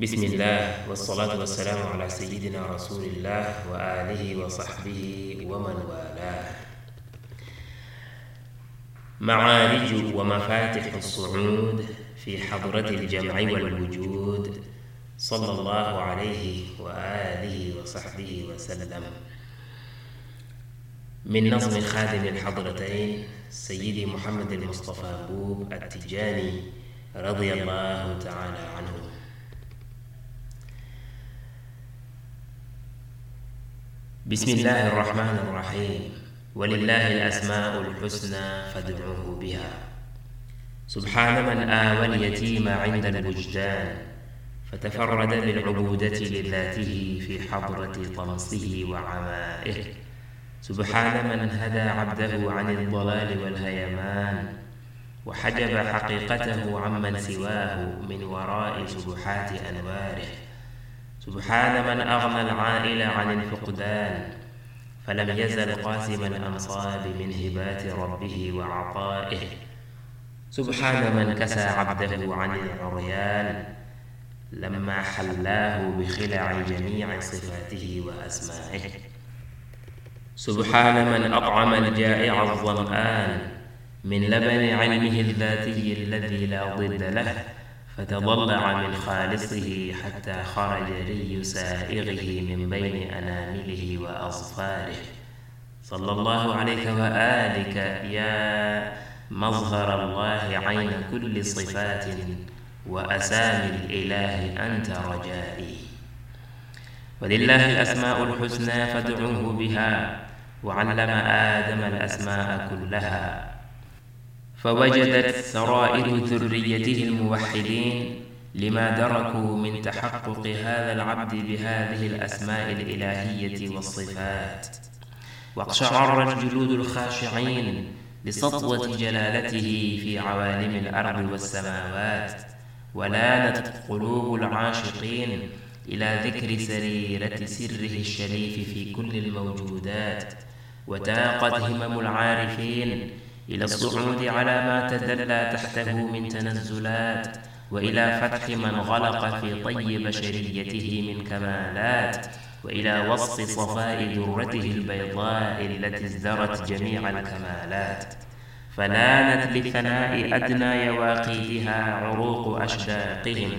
بسم الله والصلاة والسلام على سيدنا رسول الله وآله وصحبه ومن والاه معارج ومفاتح الصعود في حضرة الجمع والوجود صلى الله عليه وآله وصحبه وسلم من نظم خادم الحضرتين سيدي محمد المصطفى بوب التجاني رضي الله تعالى عنه بسم الله الرحمن الرحيم ولله الأسماء الحسنى فادعوه بها سبحان من آوى اليتيم عند الوجدان فتفرد بالعبودة لذاته في حضرة طمسه وعمائه سبحان من هدى عبده عن الضلال والهيمان وحجب حقيقته عمن سواه من وراء سبحات أنواره سبحان من أغنى العائلة عن الفقدان فلم يزل قاسم الأنصاب من هبات ربه وعطائه. سبحان من كسى عبده عن العريان لما حلاه بخلع جميع صفاته وأسمائه. سبحان من أطعم الجائع الظمآن من لبن علمه الذاتي الذي لا ضد له. فتضلع من خالصه حتى خرج ري سائغه من بين أنامله وأظفاره. صلى الله عليك وآلك يا مظهر الله عين كل صفات وأسامي الإله أنت رجائي. ولله الأسماء الحسنى فادعوه بها وعلم آدم الأسماء كلها. فوجدت سرائر ذريته الموحدين لما دركوا من تحقق هذا العبد بهذه الأسماء الإلهية والصفات. واقشعرت جلود الخاشعين لسطوة جلالته في عوالم الأرض والسماوات ولانت قلوب العاشقين إلى ذكر سريرة سره الشريف في كل الموجودات وتاقت همم العارفين إلى الصعود على ما تدلى تحته من تنزلات وإلى فتح من غلق في طي بشريته من كمالات وإلى وصف صفاء درته البيضاء التي ازدرت جميع الكمالات. فلانت لثناء أدنى يواقيتها عروق أشداقهم.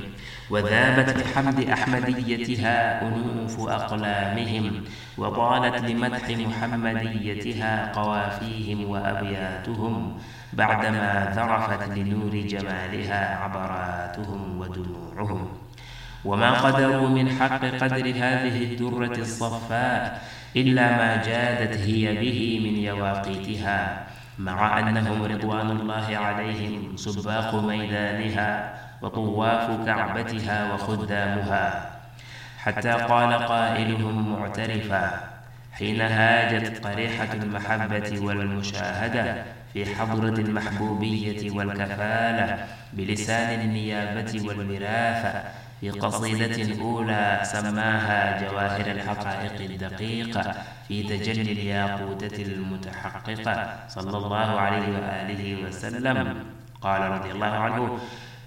وذابت لحمد أحمديتها أنوف أقلامهم وطالت لمدح محمديتها قوافيهم وأبياتهم بعدما ذرفت لنور جمالها عبراتهم ودموعهم. وما قدروا من حق قدر هذه الدرة الصفاء إلا ما جادت هي به من يواقيتها مع أنهم رضوان الله عليهم سباق ميدانها وطواف كعبتها وخدامها. حتى قال قائلهم معترفا حين هاجت قريحة المحبة والمشاهدة في حضرة المحبوبية والكفالة بلسان النيابة والوراثة في قصيدة أولى سماها جواهر الحقائق الدقيقة في تجلي الياقوتة المتحققة صلى الله عليه وآله وسلم. قال رضي الله عنه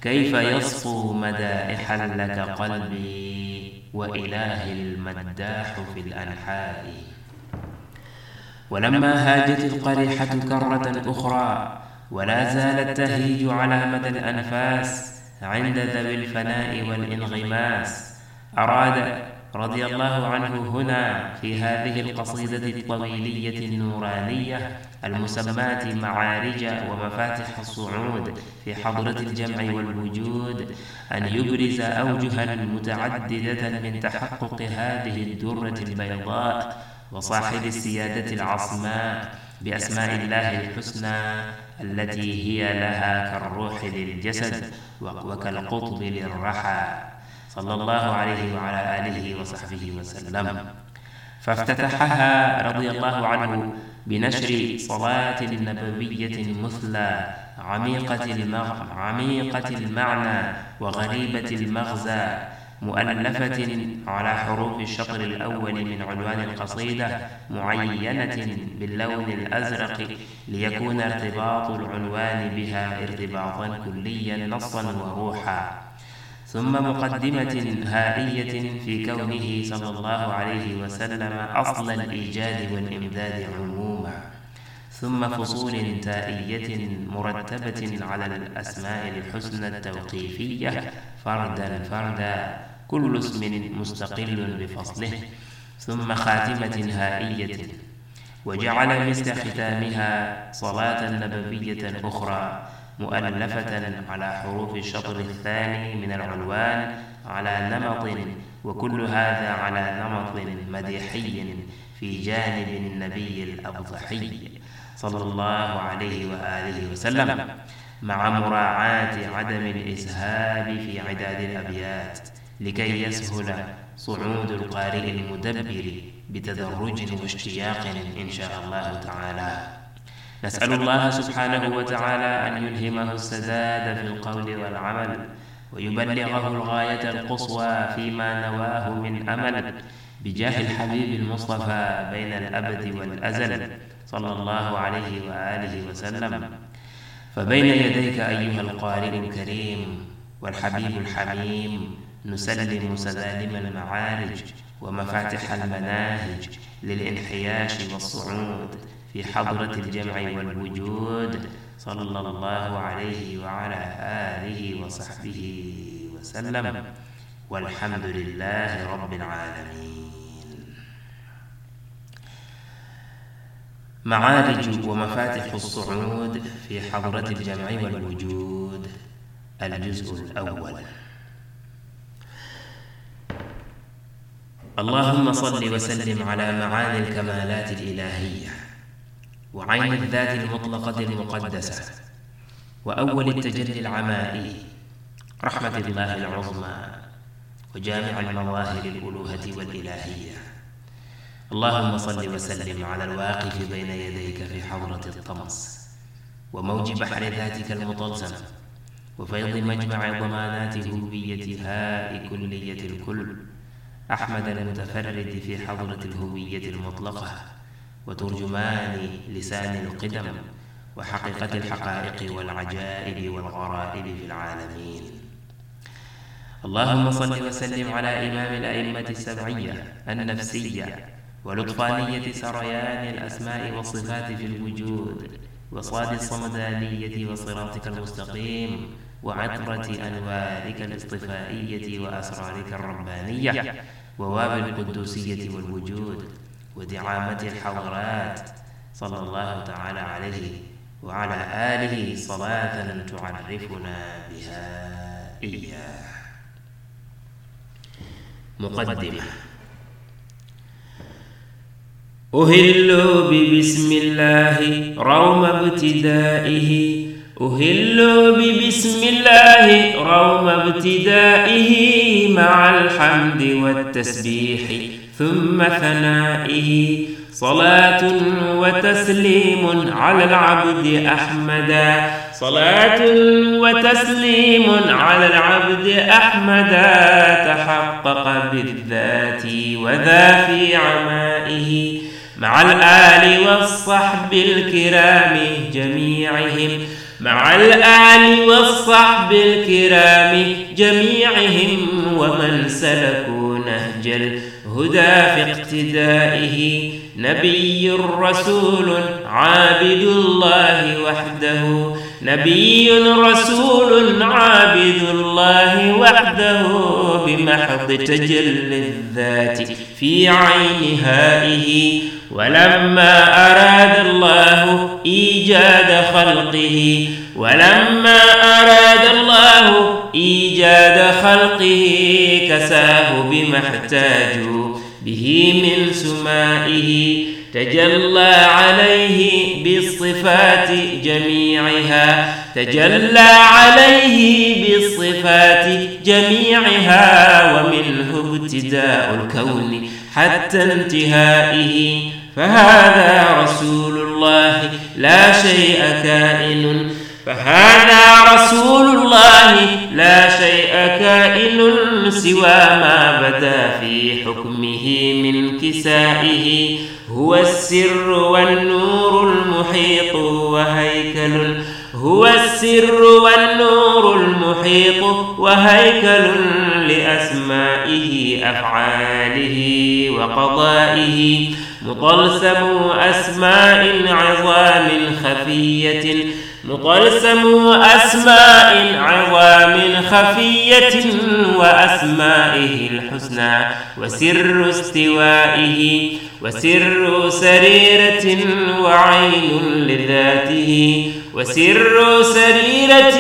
كيف يصفو مدائح لك قلبي؟ وإلهي المداح في الأنحاء. ولما هاجت القريحة كرة أخرى ولا زالت تهيج على مدى الأنفاس عند ذوي الفناء والإنغماس أراد رضي الله عنه هنا في هذه القصيدة الطويلية النورانية المسماة معارج ومفاتح الصعود في حضرة الجمع والوجود أن يبرز أوجها متعددة من تحقق هذه الدرة البيضاء وصاحب السيادة العصماء بأسماء الله الحسنى التي هي لها كالروح للجسد وكالقطب للرحى صلى الله عليه وعلى آله وصحبه وسلم. فافتتحها رضي الله عنه بنشر صلاة نبوية مثلى عميقة المغ... عميقة المعنى وغريبة المغزى مؤلفة على حروف الشطر الأول من عنوان القصيدة معينة باللون الأزرق ليكون ارتباط العنوان بها ارتباطا كليا نصا وروحا. ثم مقدمة هائية في كونه صلى الله عليه وسلم أصل الإيجاد والإمداد عموما ثم فصول تائية مرتبة على الأسماء الحسنى التوقيفية فردا فردا كل اسم مستقل بفصله ثم خاتمة هائية وجعل مثل ختامها صلاة نبوية أخرى مؤلفة على حروف الشطر الثاني من العنوان على نمط وكل هذا على نمط مديحي في جانب النبي الأبضحي صلى الله عليه وآله وسلم. مع مراعاة عدم الإسهاب في عداد الأبيات لكي يسهل صعود القارئ المدبر بتدرج واشتياق إن شاء الله تعالى. نسأل الله سبحانه وتعالى أن يلهمه السداد في القول والعمل ويبلغه الغاية القصوى فيما نواه من أمل. بجاه الحبيب المصطفى بين الأبد والأزل. صلى الله عليه وآله وسلم. فبين يديك أيها القارئ الكريم والحبيب الحميم نسلم سلالم المعارج ومفاتح المناهج للانحياش والصعود. في حضرة الجمع والوجود. صلى الله عليه وعلى آله وصحبه وسلم. والحمد لله رب العالمين. معارج ومفاتح الصعود في حضرة الجمع والوجود. الجزء الأول. اللهم صل وسلم على معاني الكمالات الإلهية. وعين الذات المطلقة المقدسة. وأول التجلي العمائي رحمة الله العظمى وجامع المواهب الألوهة والإلهية. اللهم صل وسلم على الواقف بين يديك في حضرة الطمس وموج بحر ذاتك المطلسم وفيض مجمع ضمانات هوية هاء كلية الكل. أحمد المتفرد في حضرة الهوية المطلقة. وترجمان لسان القدم وحقيقة الحقائق والعجائب والغرائب في العالمين. اللهم صل وسلم على إمام الأئمة السبعية النفسية ولطفانية سريان الأسماء والصفات في الوجود وصاد الصمدانية وصراطك المستقيم وعطرة أنوارك الاصطفائية وأسرارك الربانية وواب القدوسية والوجود. ودعامة الحضرات. صلى الله تعالى عليه وعلى آله صلاة تعرفنا بها إياه. مقدمة. أهل ببسم الله روم ابتدائه. أهل ببسم الله روم ابتدائه مع الحمد والتسبيح. ثم ثنائه صلاة وتسليم على العبد أحمدا. صلاة وتسليم على العبد أحمدا. تحقق بالذات وذا في عمائه مع الآل والصحب الكرام جميعهم. مع الآل والصحب الكرام جميعهم. ومن سلكوا نهج الهدى في اقتدائه. نبي رسول عابد الله وحده. نبي رسول عابد الله وحده. بمحض تجل الذات في عين هائه. ولما أراد الله إيجاد خلقه. ولما أراد الله إيجاد خلقه. كساه بما احتاجوا به من سمائه تجلى عليه بالصفات جميعها تجلى عليه بالصفات جميعها ومنه ابتداء الكون حتى انتهائه. فهذا رسول الله لا شيء كائن فهذا رسول الله لا شيء كائن سوى ما بدا في حكمه من كسائه. هو السر والنور المحيط وهيكل. هو السر والنور المحيط وهيكل لأسمائه أفعاله وقضائه. مطلسم أسماء عظام خفية. مطلسم أسماء عوام خفية وأسمائه الحسنى وسر استوائه وسر سريرة وعين لذاته وسر سريرة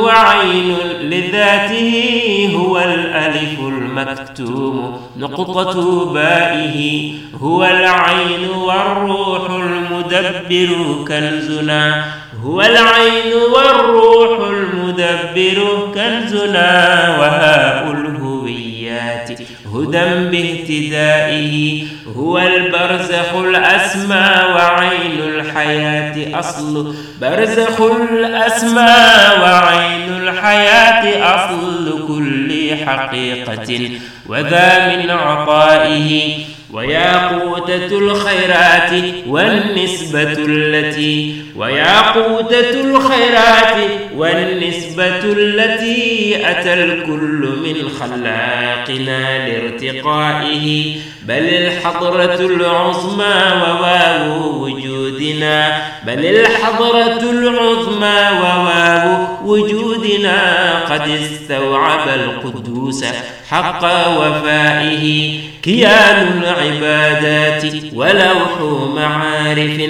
وعين لذاته هو الألف المكتوم نقطة بائه هو العين والروح المدبر كالزنا هو العين والروح المدبر كنزنا وهاء الهويات. هدى باهتدائه هو البرزخ الأسمى وعين الحياة أصل. برزخ الأسمى وعين الحياة أصل كل حقيقة. وذا من عطائه وياقوتة الخيرات والنسبة التي وياقوتة الخيرات والنسبة التي أتى الكل من خلاقنا لارتقائه. بل الحضرة العظمى وواو وجودنا. بل الحضرة العظمى وواو وجودنا. قد استوعب القدوس حق وفائه كيان العبادات ولوح معارف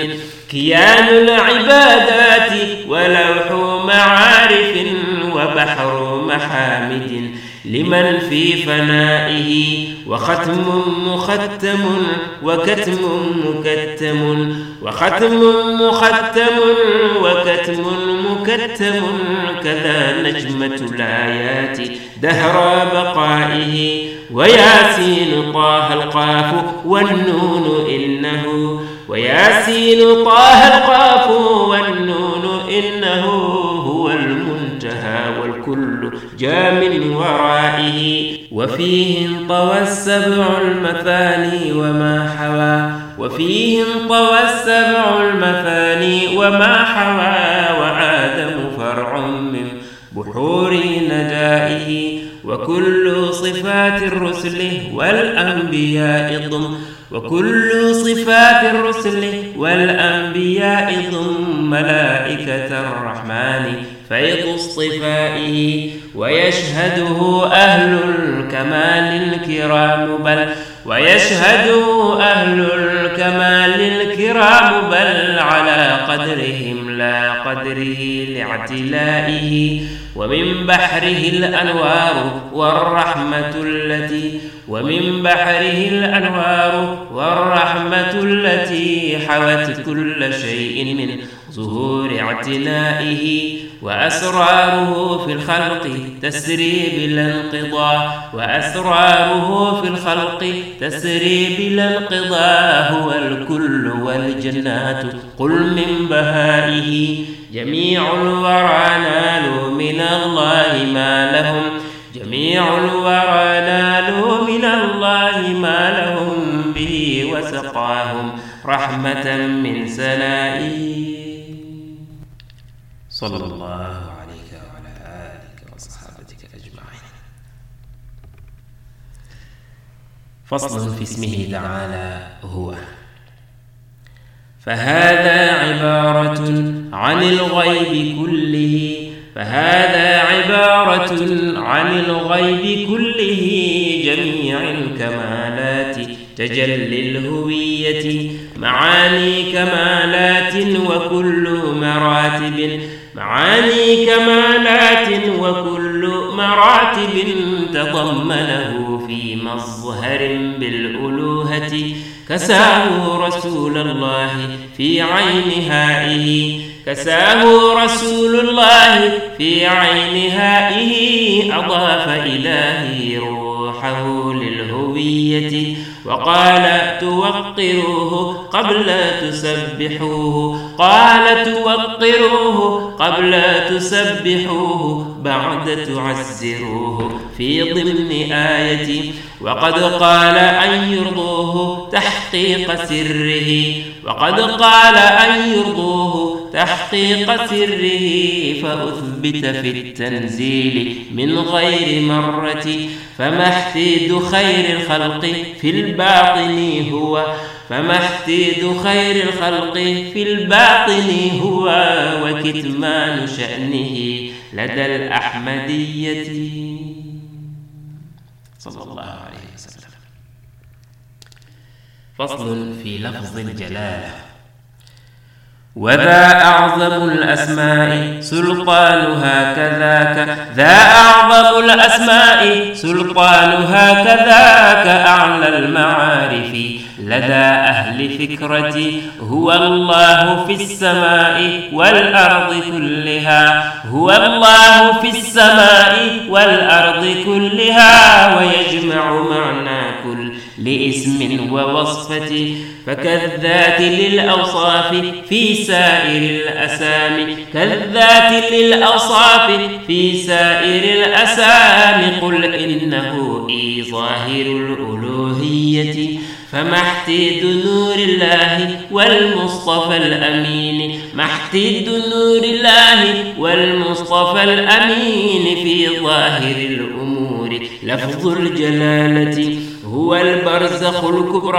كيان العبادات ولوح معارف وبحر محامد لمن في فنائه وختم مختم وكتم مكتم وختم مختم وكتم مكتم كذا نجمة الآيات دهر بقائه وياسين طه القاف والنون إنه وياسين طه القاف والنون إنه هو المنتهى والكل يرجى من ورائه وفيه انطوى السبع المثاني وما حوى وفيه انطوى السبع المثاني وما حوى وآدم فرع من بحور نجائه وكل صفات الرسل والأنبياء ضم وكل صفات الرسل والأنبياء ثم ملائكة الرحمن فيض اصطفائه ويشهده أهل الكمال الكرام بل ويشهد أهل الكمال الكرام بل على قدرهم لا قدره لاعتلائه. ومن بحره الأنوار والرحمة التي ومن بحره الأنوار والرحمة التي حوت كل شيء من ظهور اعتلائه وأسراره في الخلق تسري بلا انقضاء وأسراره في الخلق تسري بلا انقضاء هو الكل والجنات. قل من بهائه جميع الورى نالوا من الله ما لهم جميع الورى نالوا من الله ما لهم به وسقاهم رحمة من سنائه. صلى الله عليك وعلى آلك وصحابتك أجمعين. فصل في اسمه تعالى هو. فهذا عبارة عن الغيب كله. فهذا عبارة عن الغيب كله. جميع الكمالات تجلي الهوية. معاني كمالات وكل مراتب. معاني كمالات وكل مراتب تضمنه في مظهر بالألوهة. كساه رسول الله في عين هائه. كساه رسول الله في عين هائه. أضاف إلهي روحه للهوية. وقال توقروه قبل تسبحوه. قال توقروه قبل تسبحوه بعد تعزروه في ضمن آية. وقد قال أن يرضوه تحقيق سره. وقد قال أن يرضوه تحقيق سره فأثبت في التنزيل من غير مرة فمحتيد خير الخلق في الباطن هو فمحتيد خير الخلق في الباطن هو وكتمان شأنه لدى الأحمدية. صلى الله عليه وسلم فصل في لفظ الجلالة وذا أعظم الأسماء سلطانها كذاك. ذا أعظم الأسماء سلطانها كذاك. أعلى المعارف. لدى أهل فكرة هو الله في السماء والأرض كلها. هو الله في السماء والأرض كلها. ويجمع معناك لاسم ووصفة فكالذات للأوصاف في سائر الأسامي كالذات للأوصاف في سائر الأسامي قل إنه إي ظاهر الألوهية فمحتد نور الله والمصطفى الأمين. محتد نور الله والمصطفى الأمين في ظاهر الأمور. لفظ الجلالة هو البرزخ الكبرى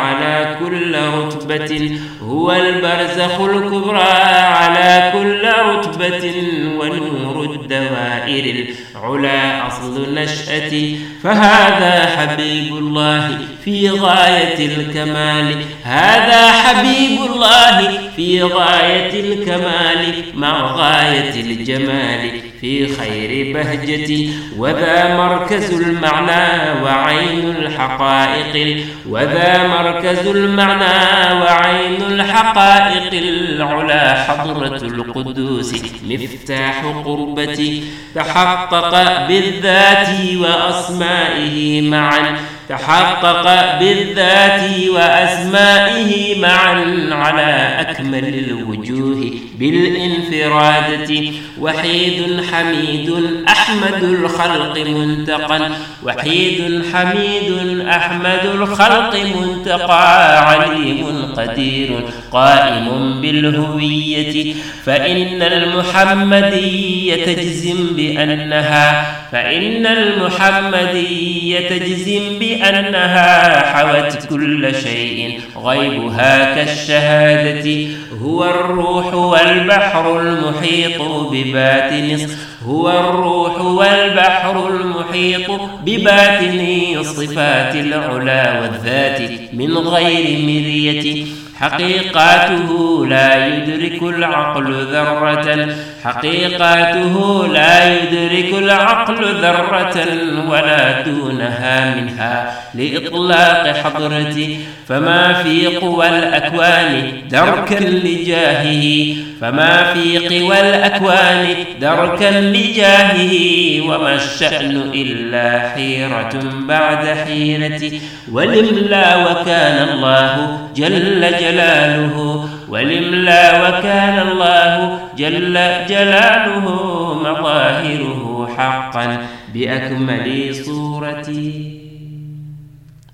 على كل رتبة. هو البرزخ الكبرى على كل رتبة. ونور الدوائر العلا أصل نشأتي فهذا حبيب الله في غاية الكمال. هذا حبيب الله في غاية الكمال مع غاية الجمال. في خير بهجة وذا مركز المعنى وعين الحقائق وذا مركز المعنى وعين الحقائق العلا حضرة القدوس مفتاح قربتي تحقق بالذات وأسمائه معا. تحقق بالذات وأسمائه معا على أكمل الوجوه بالانفرادة. وحيد حميد أحمد الخلق منتقا وحيد حميد أحمد الخلق منتقى. عليم قدير قائم بالهوية. فإن المحمدية تجزم بأنها فإن المحمدية تجزم بأنها أنها حوت كل شيء غيبها كالشهادة. هو الروح والبحر المحيط بباتن هو الروح والبحر المحيط بباتن الصفات العلا والذات من غير مرية. حقيقاته لا يدرك العقل ذرة. حقيقاته لا يدرك العقل ذرة ولا دونها منها لإطلاق حضرتي فما في قوى الأكوان دركا لجاهه فما في قوى الأكوان دركا لجاهه وما الشأن إلا حيرة بعد حيرة ولملا وكان الله جل جلاله والإملاء وكان الله جل جلاله مظاهره حقا بأكمل صورة.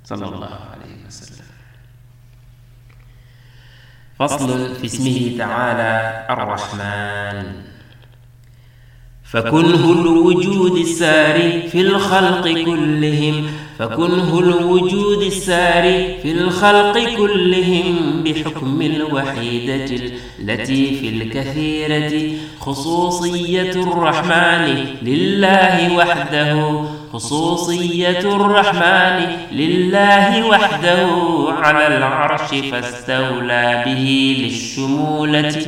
صلى الله عليه وسلم. فصل في اسمه تعالى الرحمن. فكنه الوجود الساري في الخلق كلهم فكنه الوجود الساري في الخلق كلهم بحكم الوحيدة التي في الكثيرة خصوصية الرحمن لله وحده خصوصية الرحمن لله وحده على العرش فاستولى به للشمولة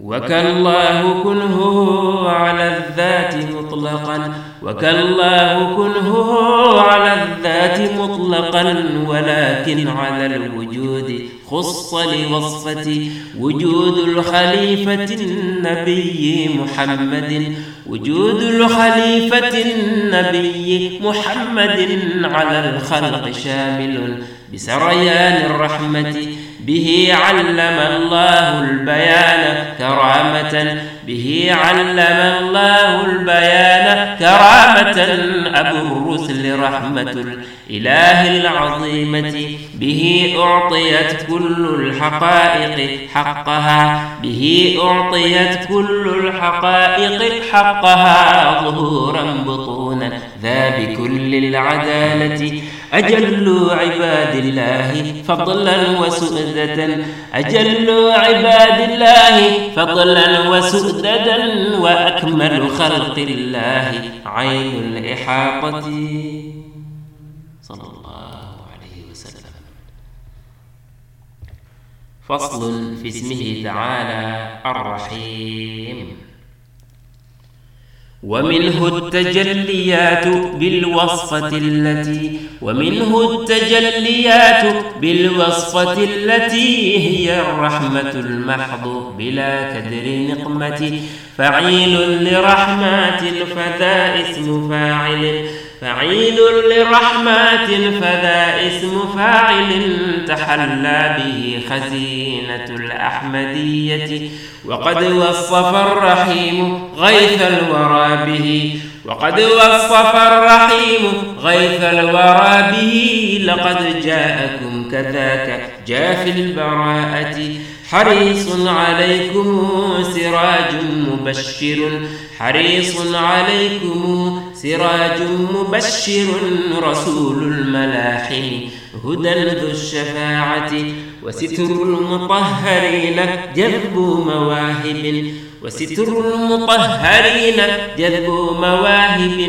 وكالله كنهه على الذات مطلقا وكالله كنهه على الذات مطلقا ولكن على الوجود خص لوصفة وجود الخليفة النبي محمد وجود الخليفة النبي محمد على الخلق شامل بسريان الرحمة به علم الله البيان كرامة. به علم الله البيان كرامة. أبو الرسل رحمة الإله العظيمة. به أعطيت كل الحقائق حقها. به أعطيت كل الحقائق حقها. ظهورا بطونا ذا بكل العدالة. أجل عباد الله فضلا وسؤدة أجل عباد الله فضلا وسؤدة وأكمل خلق الله. عين الإحاطة. صلى الله عليه وسلم. فصل في اسمه تعالى الرحيم. ومنه التجليات بالوصفة التي ومنه التجليات بالوصفة التي هي الرحمة المحض بلا كدر نقمة. فعيل لرحمات الفتى اسم فاعل. فعيل لرحمة فذا اسم فاعل تحلى به خزينة الأحمدية. وقد وصف الرحيم غيث الورى به. وقد وصف الرحيم غيث الورى به. لقد جاءكم كذاك جاء في البراءة. حريص عليكم سراج مبشر. حريص عليكم سراج مبشر رسول الملاحم هدى ذو الشفاعة وستر المطهرين جذب مواهب وستر المطهرين جذب مواهب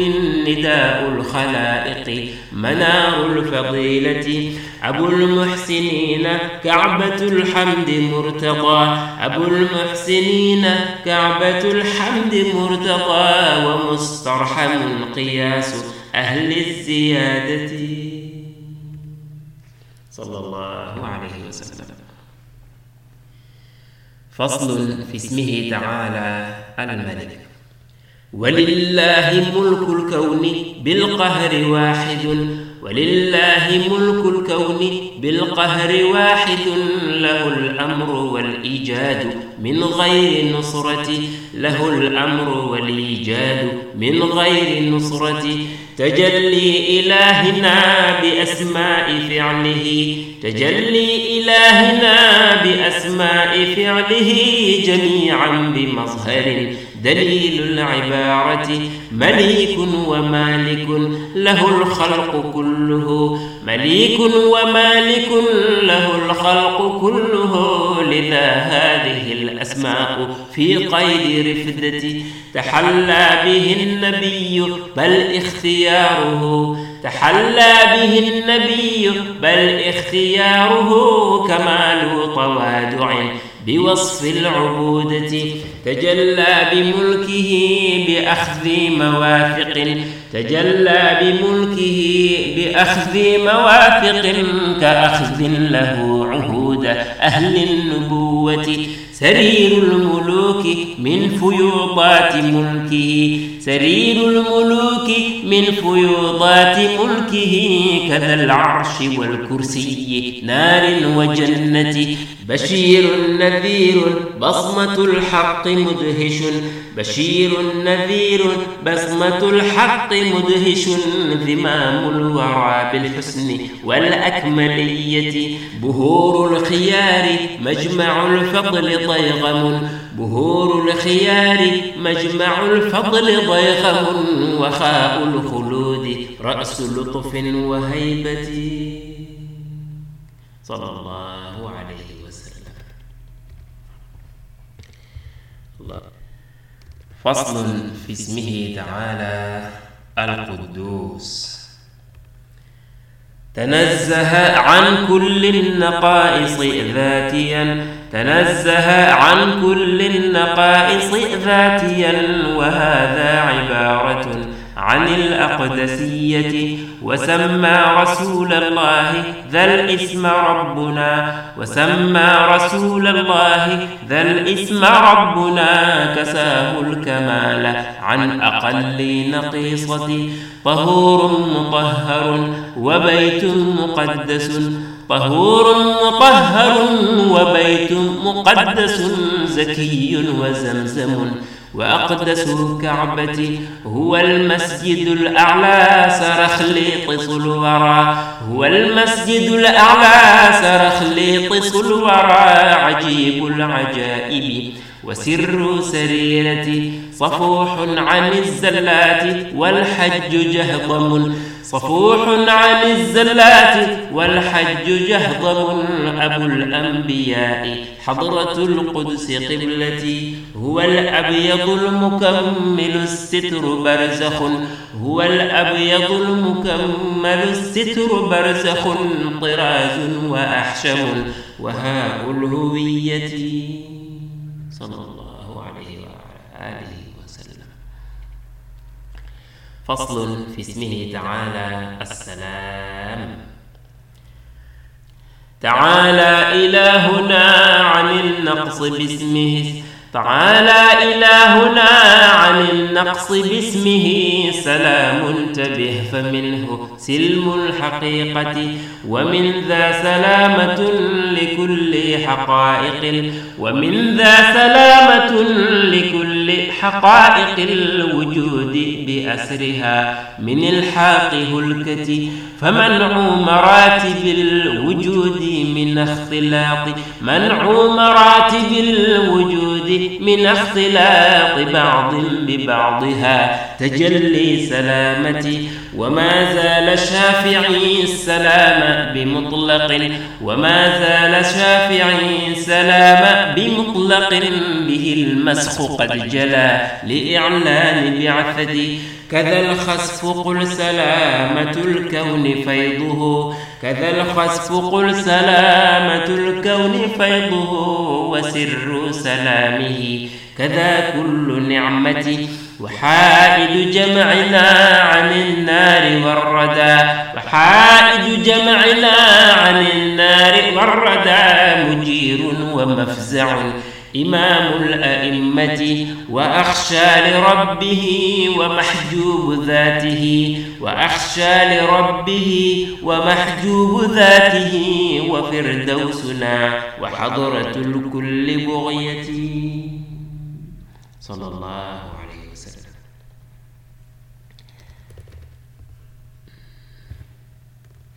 نداء الخلائق منار الفضيلة. أبو المحسنين كعبة الحمد مرتضى. أبو المحسنين كعبة الحمد مرتضى. ومسترحم قياس أهل الزيادة. صلى الله عليه وسلم. فصل في اسمه تعالى الملك. ولله ملك الكون بالقهر واحد. ولله ملك الكون بالقهر واحد له الأمر والإيجاد من غير نصرة. له الأمر والإيجاد من غير نصرة. تجلي إلهنا بأسماء فعله. تجلي إلهنا بأسماء فعله جميعا بمظهر. دليل العبارة مليك ومالك له الخلق كله مليك ومالك له الخلق كله لذا هذه الأسماء في قيد رفدة تحلى به النبي بل اختياره تحلى به النبي بل اختياره كمال تواضع بوصف العبودة تجلى بملكه بأخذ موافق تجلى بملكه بأخذ موافق كأخذ له عهود أهل النبوة. سرير الملوك من فيوضات ملكه سرير الملوك من فيوضات ملكه كذا العرش والكرسي نار وجنة بشير نذير بصمة الحق مدهش بشير نذير بصمة الحق مدهش ذمام الورى بالحسن والأكملية بهور الخيار مجمع الفضل ضيغم بهور الخيار مجمع الفضل ضيغم وخاء الخلود رأس لطف وهيبة. صلى الله عليه وسلم. فصل في اسمه تعالى القدوس. تنزه عن كل النقائص ذاتيا تنزه عن كل النقائص ذاتيا وهذا عبارة عن الأقدسية. وسمى رسول الله ذا الإسم ربنا. وسمى رسول الله ذا الإسم ربنا كساه الكمال عن أقل نقيصة. طهور مطهر وبيت مقدس. طهور مطهر وبيت مقدس زكي وزمزم وأقدس الكعبة هو المسجد الأعلى سرخليط صلورا. هو المسجد الأعلى سرخليط صلورا. عجيب العجائب وسر سريرتي صفوح عن الزلات والحج جهضم. صفوح عن الزلات والحج جهضم أبو الأنبياء. حضرة القدس قبلتي هو الأبيض المكمل الستر برزخ. هو الأبيض المكمل الستر برزخ طراز وأحشم. وهاء الهوية صلى الله عليه وعلى آله فصل في اسمه تعالى. السلام. تعالى إلهنا عن النقص باسمه. السلام تعالى إلهنا عن النقص باسمه سلام انتبه فمنه سلم الحقيقة ومن ذا سلامة لكل حقائق ومن ذا سلامة لكل حقائق الوجود بأسرها. من الحاق هلكة فمنع مراتب الوجود من اختلاط منع مراتب الوجود من اختلاط بعض ببعضها. تجلي سلامتي وما زال شافعي السلام بمطلق وما زال شافعي السلام بمطلق. به المسخ قد جلا لإعلان بعثتي كذا الخسف قل سلامة الكون فيضه. كذا الخسف قل سلامة الكون فيضه وسر سلامه. كذا كل نعمة وحائد جمعنا عن النار والردى. وحائد جمعنا عن النار والردى مجير ومفزع. إمام الأئمة وأخشى لربه ومحجوب ذاته وأخشى لربه ومحجوب ذاته وفردوسنا وحضرة الكل بغيتي صلى الله عليه وسلم.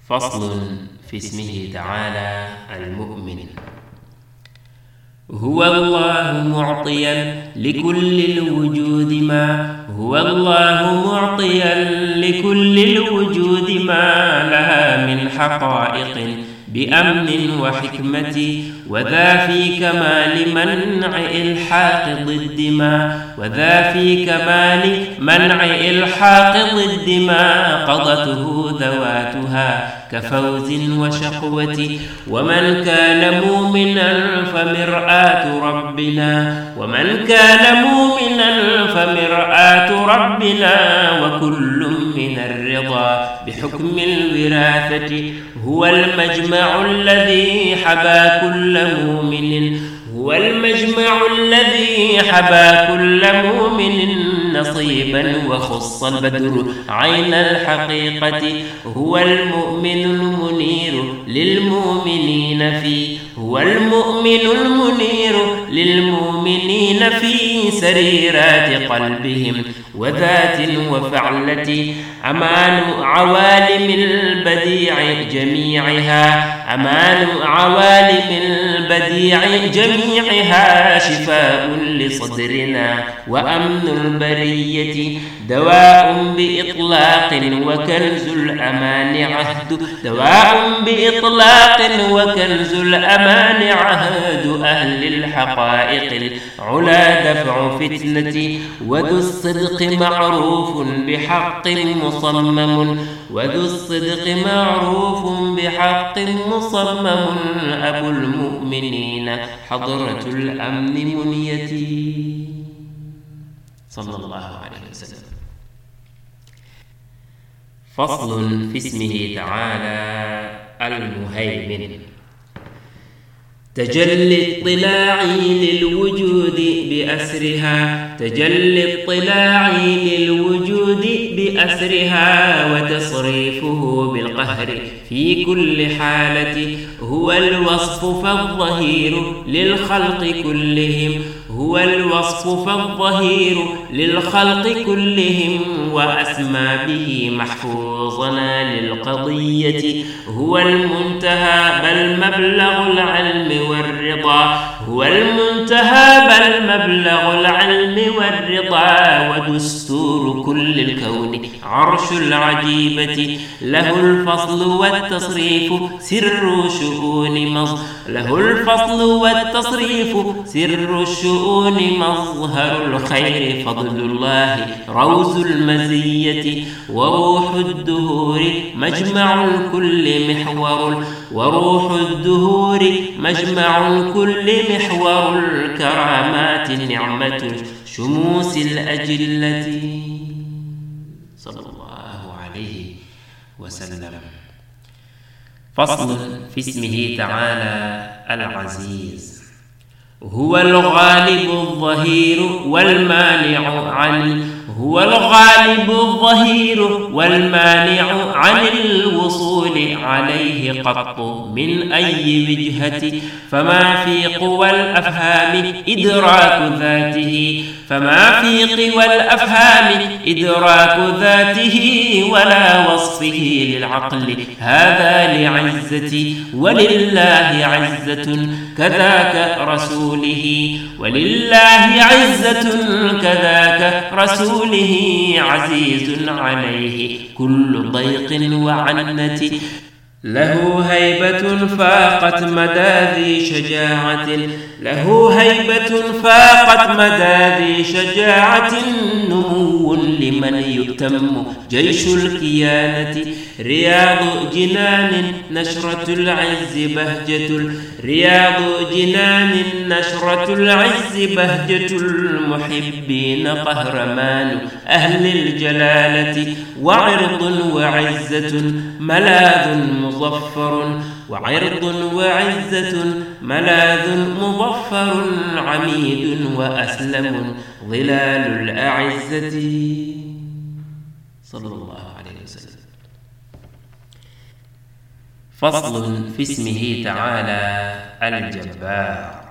فصل في اسمه تعالى المؤمن. هو الله معطيا لكل الوجود ما. هو الله معطيا لكل الوجود ما. لها من حقائق بأمن وحكمة وذا في كمال منع إلحاق ضد ما وذا في كمال منع إلحاق ضد ما قضته ذواتها كفوز وشقوة ومن كان مؤمنا فمرآة ربنا ومن كان مؤمنا فمرآة ربنا وكل من الرضا بحكم الوراثة هو المجمع الذي حبى كل مؤمن هو المجمع الذي حبى كل مؤمن نصيبا وخص البدر عين الحقيقة هو المؤمن المنير للمؤمنين فيه والمؤمن المنير للمؤمنين في سريرات قلبهم وذات وفعلة أمان عوالم البديع جميعها أمان عوالم البديع جميعها شفاء لصدرنا وأمن البرية دواء بإطلاق وكنز الأمان عهد دواء بإطلاق وكنز الأمان الرحمن عهد أهل الحقائق العلا دفع فتنة وذو الصدق معروف بحق مصمم وذو الصدق معروف بحق مصمم. أبو المؤمنين حضرة الأمن منيتي. صلى الله عليه وسلم. فصل في اسمه تعالى المهيمن. تجلي اطلاعي للوجود بأسرها تجلي اطلاعي للوجود بأسرها وتصريفه بالقهر في كل حالة هو الوصف فالظهير للخلق كلهم. هو الوصف فالظهير للخلق كلهم وأسمى به محفوظنا للقضية. هو المنتهى بل مبلغ العلم والرضا. هو المنتهى بل مبلغ العلم والرضا ودستور كل الكون عرش العجيبة. له الفصل والتصريف سر شؤون مظ له الفصل والتصريف سر الشؤون مظهر الخير فضل الله روز المزية وروح الدهور مجمع الكل محور وروح الدهور مجمع الكل محور الكرامات نعمة شموس الأجلة. صلى الله عليه وسلم. فصل في اسمه تعالى العزيز. هو الغالب الظهير والمانع عن هو الغالب الظهير والمانع عن الوصول عليه قط من أي وجهة فما في قوى الأفهام إدراك ذاته فما في قوى الأفهام إدراك ذاته ولا وصفه للعقل هذا لعزتي ولله عزة كذاك رسوله ولله عزة كذاك قومه عزيز عليه كل ضيق وعنة له هيبة فاقت مدى ذي شجاعة له هيبة فاقت مدى ذي شجاعة عدو لمن يتم جيش الكيانة. رياض جنان نشرة العز بهجة رياض جنان نشرة العز بهجة المحبين قهرمان أهل الجلالة. وعرض وعزة ملاذ مظفر وعرض وعزة ملاذ مظفر عميد وأسلم ظلال الأعزة. صلى الله عليه وسلم. فصل في اسمه تعالى الجبار.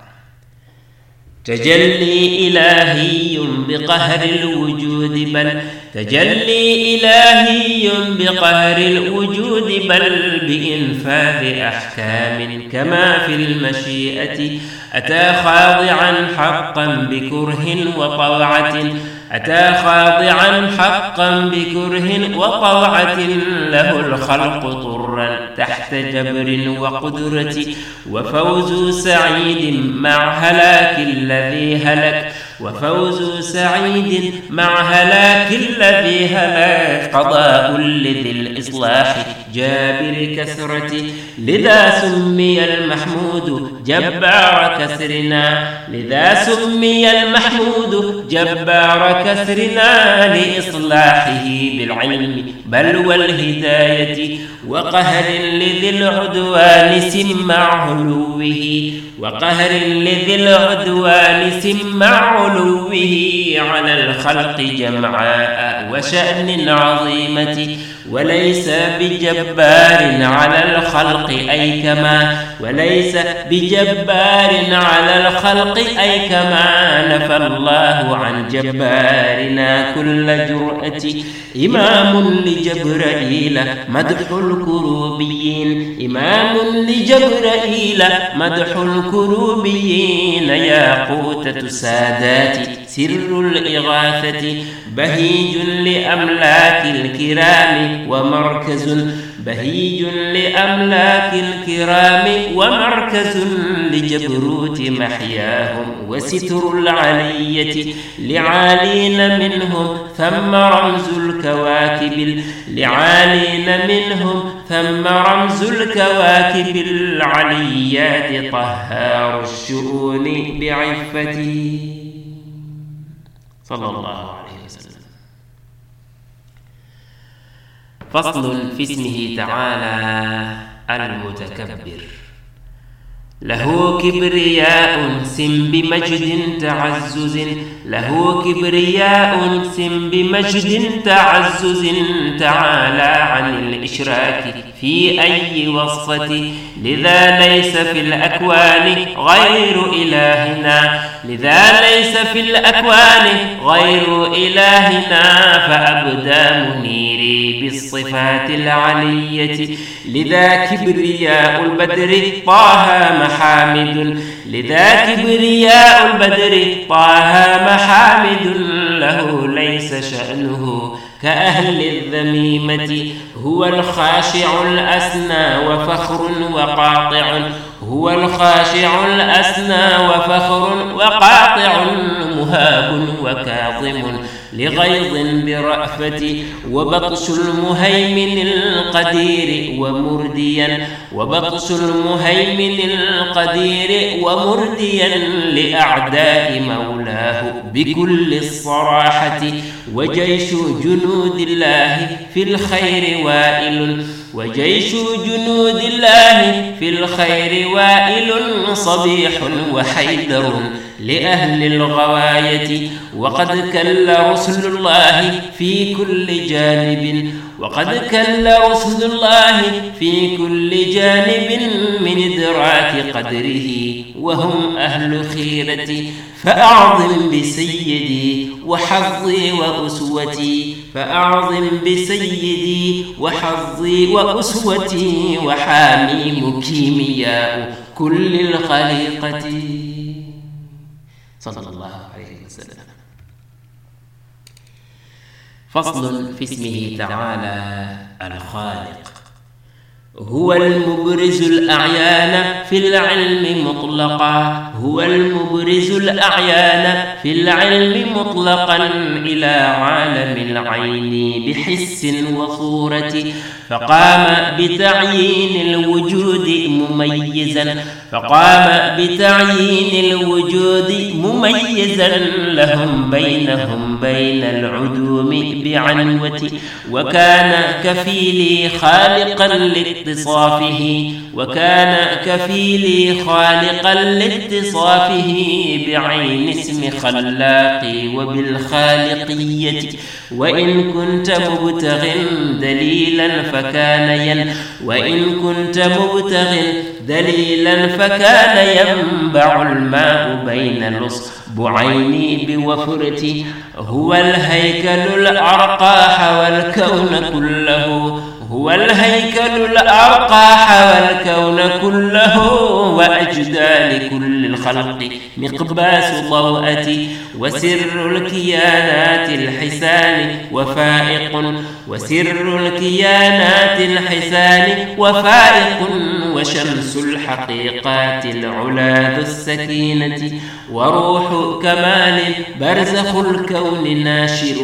تجلي إلهي بقهر الوجود بل تجلي إلهي بقهر الوجود بل بإنفاذ أحكام كما في المشيئة. أتى خاضعا حقا بكره وطوعة. أتى خاضعا حقا بكره وطوعة. له الخلق طرا تحت جبر وقدرة. وفوز سعيد مع هلاك الذي هلك. وفوز سعيد مع هلاك الذي هلاك قضاء لذي الإصلاح. جابر كسرة لذا سمي المحمود جبار كسرنا لذا سمي المحمود جبار كسرنا لإصلاحه بالعلم بل والهداية وقهر لذي العدوان سمع علوه وقهر لذي العدوان سمع علوه على الخلق جمعاء وشأن عظيمة وليس بجبار على الخلق أي كما وليس بجبار على الخلق أي كما نفى الله عن جبارنا كل جرأة. إمام لجبرائيل مدح الكروبيين. إمام لجبرائيل مدح الكروبيين. ياقوتة ساداتي سر الإغاثة بهيج لأملاك الكرام ومركز بهيج لأملاك الكرام ومركز لجبروت محياهم وستر العلية لعالين منهم ثم رمز الكواكب لعالين منهم ثم رمز الكواكب العليات طهار الشؤون بعفتي صلى الله عليه وسلم فصل في اسمه تعالى المتكبر له كبرياء سم بمجد تعزز له كبرياء سم بمجد تعزز تعالى عن الإشراك في أي وصفة. لذا ليس في الأكوان غير إلهنا. لذا ليس في الأكوان غير إلهنا. فأبدى منيري بالصفات العلية. لذا كبرياء البدر طه محامد. لذا كبرياء البدر طه محامد. له ليس شأنه كأهل الذميمة هو الخاشع الأسنى وفخر وقاطع هو الخاشع الأسنى وفخر وقاطع مهاب وكاظم. لغيظ برأفة وبطش المهيمن القدير ومرديا وبطش المهيمن القدير ومرديا لأعداء مولاه بكل الصراحة. وجيش جنود الله في الخير وائل وجيش جنود الله في الخير وائل صبيح وحيدر. لأهل الغواية وقد كل رسل الله في كل جانب وقد كل رسل الله في كل جانب من إدراك قدره وهم أهل خيرتي فأعظم بسيدي وحظي وأسوتي فأعظم بسيدي وحظي وأسوتي وحامي مكيمياء كل الخليقة. صلى الله عليه وسلم فصل في اسمه تعالى الخالق هو المبرز الأعيان في العلم مطلقا هو المبرز الأعيان في العلم مطلقا إلى عالم العين بحس وصورة فقام بتعيين الوجود مميزا فقام بتعيين الوجود مميزا لهم بينهم بين العدوم بعنوة وكان كفيلي خالقا لاتصافه وكان كفيلي خالقا بإنصافه بعين اسم خلاق وبالخالقية. وإن كنت مبتغ دليلا فكان ين وإن كنت مبتغ دليلا فكان ينبع الماء بين الأصبعين بوفرتي هو الهيكل الأرقاح والكون كله. هو الهيكل الأرقاح والكون كله وأجدى لكل الخلق مقباس ضوءتي وسر الكيانات الحسان وفائق وسر الكيانات الحسان وفائق وشمس الحقيقات العلا ذو السكينة وروح كمال برزخ الكون ناشر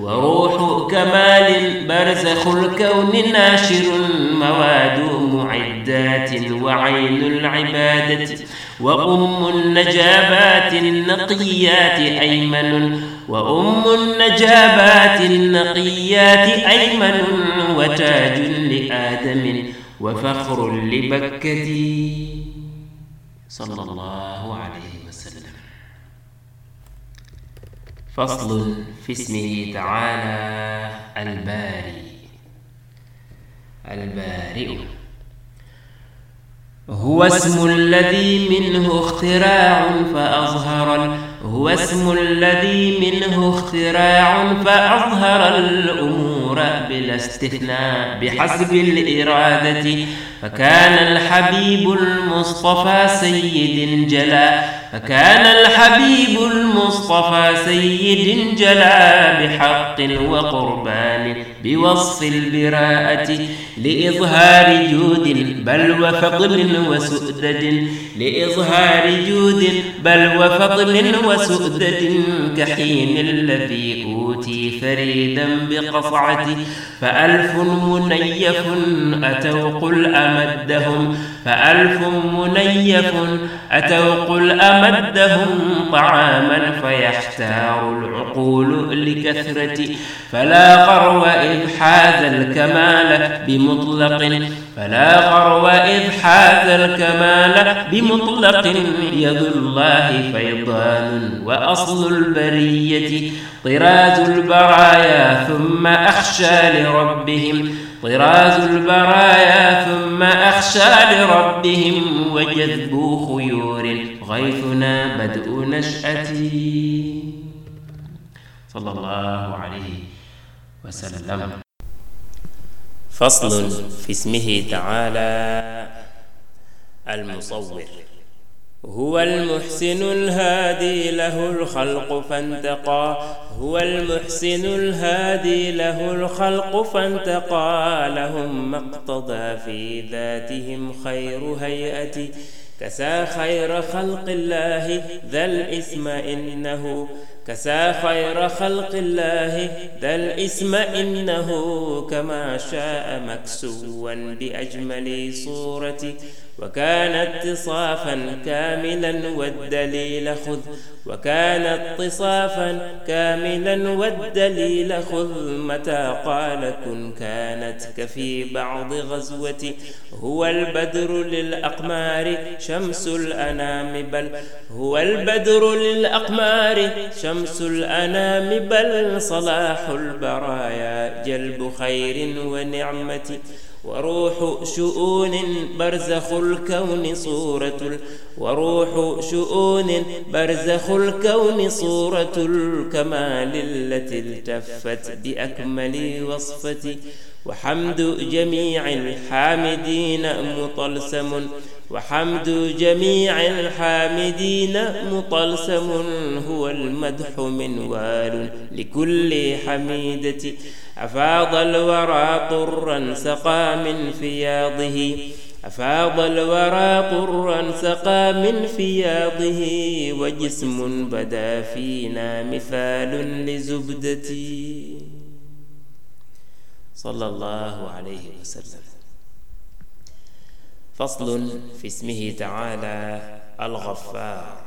وروح كمال برزخ الكون ناشر مواد معدات وعين العبادة وأم النجابات النقيات أيمن وأم النجابات النقيات أيمن وتاج لآدم وفخر لبكة صلى الله عليه وسلم فصل في اسمه تعالى الباري البارئ هو اسم الذي منه اختراع فأظهر هو اسم الذي منه اختراع فأظهر الأمور بلا استثناء بحسب الإرادة. فكان الحبيب المصطفى سيد جلا فكان الحبيب المصطفى سيد جلا بحق وقربان بوصف البراءة لإظهار جود بل وفضل وسؤدد. لإظهار جود بل وفضل وسؤدد كحين الذي أوتي فريدا بقطعة فألف منيف أتوا قل أمدهم فألف منيف أتوا قل أمدهم طعاما فيحتار العقول لكثرة. فلا قرو إذ حاز الكمال بمطلق. فلا قرو إذ حاز الكمال بمطلق. يد الله فيضان وأصل البرية. طراز البرايا ثم أخشى لربهم. طراز البرايا ثم أخشى لربهم وجذبوا خيور غيثنا بدء نشأتي صلى الله عليه وسلم. فصل في اسمه تعالى المصور. هو المحسن الهادي له الخلق فانتقى. هو المحسن الهادي له الخلق فانتقى. لهم ما اقتضى في ذاتهم خير هيئة. كسى خير خلق الله ذا الإسم إنه كسى خير خلق الله ذا الإسم إنه كما شاء مكسوا بأجمل صورة وكان اتصافا كاملا والدليل خذ وكان اتصافا كاملا والدليل خذ. متى قال كن كانت كفي بعض غزوة هو البدر للأقمار شمس الأنام بل هو البدر للأقمار شمس الأنام بل. صلاح البرايا جلب خير ونعمة وروح شؤون برزخ الكون صورة وروح شؤون برزخ الكون صورة الكمال التي التفت بأكمل وصفة. وحمد جميع الحامدين مطلسم وحمد جميع الحامدين مطلسم هو المدح منوال لكل حميدة. أفاض الورى طرا سقى من فياضه. أفاض الورى طرا سقى من فياضه. وجسم بدا فينا مثال لزبدتي. صلى الله عليه وسلم. فصل في اسمه تعالى الغفار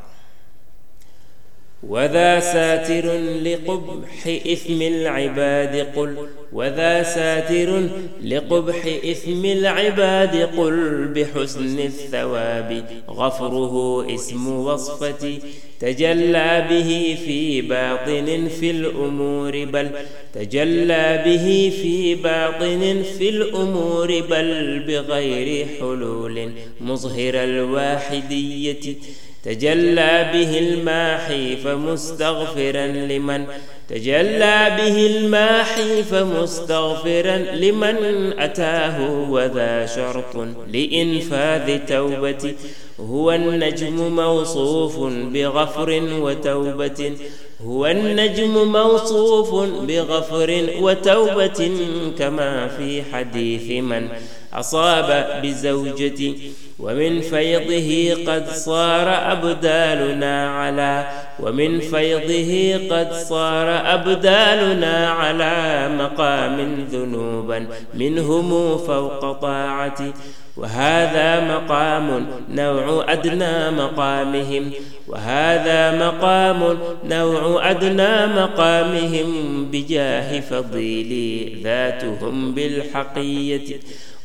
وذا ساتر لقبح إثم العباد قل وذا ساتر لقبح إثم العباد قل بحسن الثواب غفره اسم وصفتي تجلى به في باطن في الأمور بل تجلى به في باطن في الأمور بل بغير حلول مظهر الواحدية تجلى به الماحي فمستغفرا لمن تجلى به الماحي فمستغفرا لمن أتاه وذا شرط لإنفاذ توبة. هو النجم موصوف بغفر وتوبة. هو النجم موصوف بغفر وتوبة كما في حديث من أصاب بزوجتي ومن فيضه قد صار أبدالنا على ومن فيضه قد صار أبدالنا على مقام ذنوبا منهم فوق طاعتي وهذا مقام نوع أدنى مقامهم وهذا مقام نوع أدنى مقامهم بجاه فضيلي ذاتهم بالحقية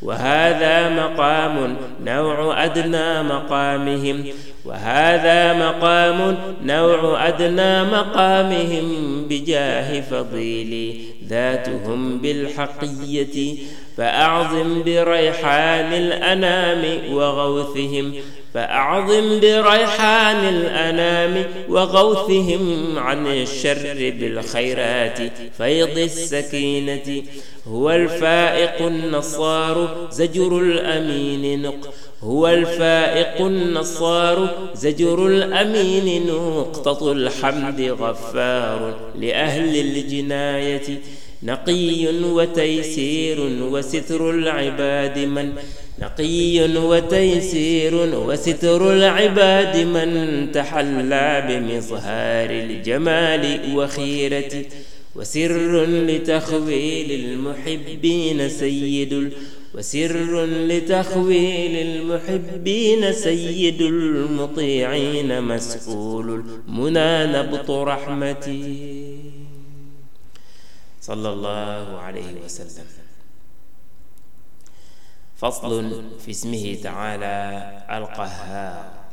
وهذا مقام نوع أدنى مقامهم. وهذا مقام نوع أدنى مقامهم بجاه فضيل ذاتهم بالحقية فأعظم بريحان الأنام وغوثهم فأعظم بريحان الأنام وغوثهم عن الشر بالخيرات فيض السكينة. هو الفائق النصار زجر الأمين نق. هو الفائق النصار زجر الأمين نقطة الحمد غفار لأهل الجناية. نقي وتيسير وستر العباد من. نقي وتيسير وستر العباد من. تحلى بمظهار الجمال وخيرة. وسر لتخويل المحبين سيد وسر لتخويل المحبين سيد المطيعين مسؤول المنى نبط رحمتي. صلى الله عليه وسلم. فصل في اسمه تعالى القهار.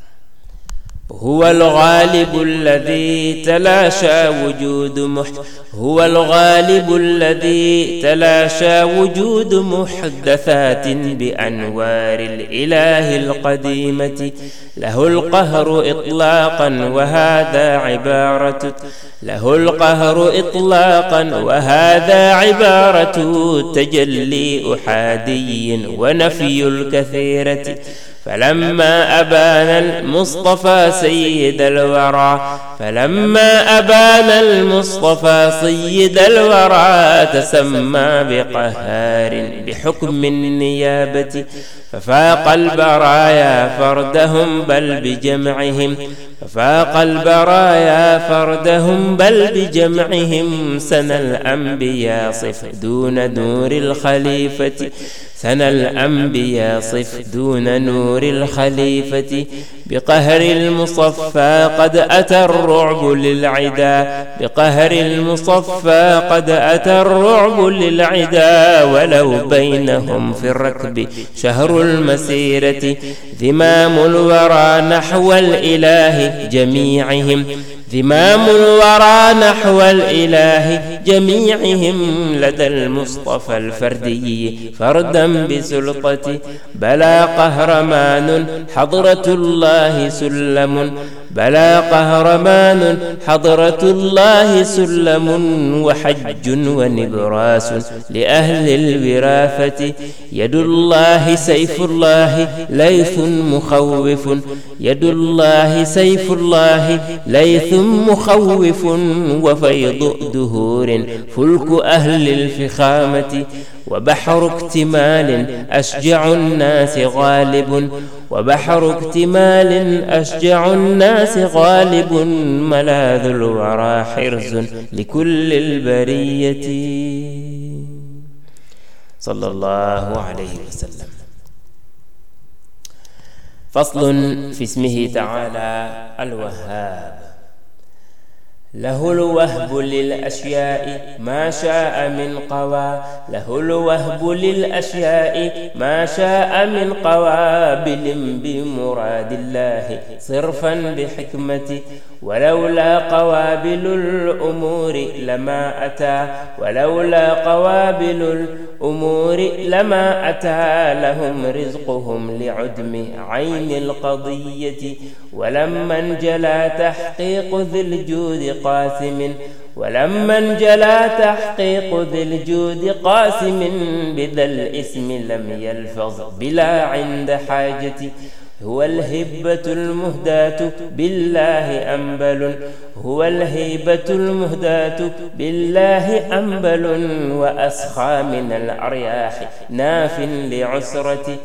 هو الغالب الذي تلاشى وجود محدث هو الغالب الذي تلاشى وجود محدثات بأنوار الإله القديمة. له القهر إطلاقا وهذا عبارة له القهر إطلاقا وهذا عبارة تجلي أحادي ونفي الكثيرة. فلما أبان المصطفى سيد الورى فلما أبان المصطفى سيد الورى تسمى بقهار بحكم النيابة ففاق البرايا فردهم بل بجمعهم فاق البرايا فردهم بل بجمعهم سنى الأنبياء صف دون نور الخليفة سنى الأنبياء صف دون نور الخليفة بقهر المصفى قد أتى الرعب للعدا. بقهر المصفى قد أتى الرعب للعدا. ولو بينهم في الركب شهر المسيرة. ذمام الورى نحو الإله جميعهم. ذمام الورى نحو الإله جميعهم لدى المصطفى الفردي فردا بسلطة بلا قهرمان حضرة الله سلم بلا قهرمان حضرة الله سلم وحج ونبراس لأهل الوراثة يد الله سيف الله ليث مخوف يد الله سيف الله ليث مخوف وفيض دهور فلك أهل الفخامة وبحر اكتمال أشجع الناس غالب. وبحر اكتمال أشجع الناس غالب. ملاذ الورى حرز لكل البرية. صلى الله عليه وسلم. فصل في اسمه تعالى الوهاب. له الوهب للأشياء ما شاء من قوى له الوهب للأشياء ما شاء من قوابل بمراد الله صرفا بحكمة ولولا قوابل الأمور لما أتى ولولا قوابل الأمور لما أتى لهم رزقهم لعدم عين القضية ولما انجلى تحقيق ذي الجود قاسم ولما انجلى تحقيق ذي الجود قاسم بذا الاسم لم يلفظ بلا عند حاجة هو الهبة المهداة بالله أنبل هو الهيبة المهداة بالله أنبل وأسخى من الأرياح ناف لعسرة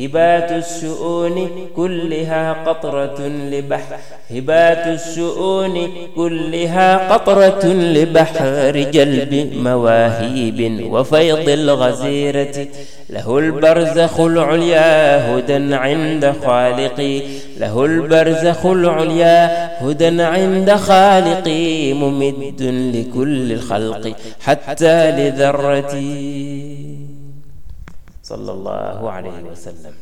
هبات الشؤون كلها قطرة لبحر هبات الشؤون كلها قطرة لبحر جلب مواهيب وفيض الغزيرة له البرزخ العليا هدى عند خالقي. له البرزخ العليا هدى عند خالقي. ممد لكل الخلق حتى لذرتي. صلى الله عليه وسلم.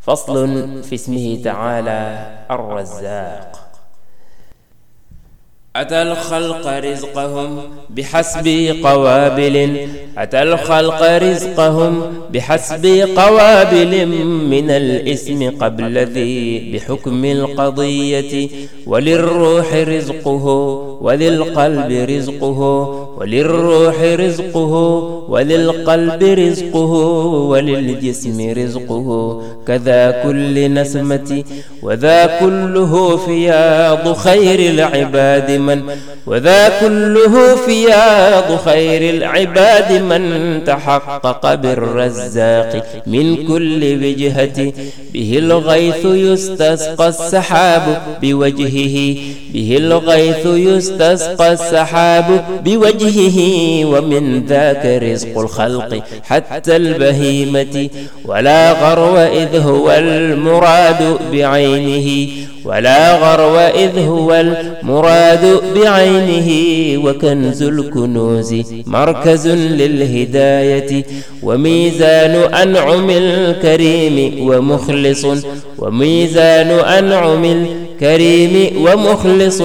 فصل في اسمه تعالى الرزاق. أتى الخلق رزقهم بحسب قوابل أتى الخلق رزقهم بحسب قوابل من الاسم قبل ذي بحكم القضية وللروح رزقه وللقلب رزقه وللروح رزقه وللقلب رزقه وللجسم رزقه كذا كل نسمة وذا كله فياض خير العباد من وذا كله فياض خير العباد من تحقق بالرزاق من كل وجهة به الغيث يستسقى السحاب بوجهه به الغيث يستسقى السحاب بوجهه. وجهه ومن ذاك رزق الخلق حتى البهيمة. ولا غرو إذ هو المراد بعينه. ولا غرو إذ هو المراد بعينه. وكنز الكنوز مركز للهداية. وميزان أنعم الكريم ومخلص. وميزان أنعم كريم ومخلص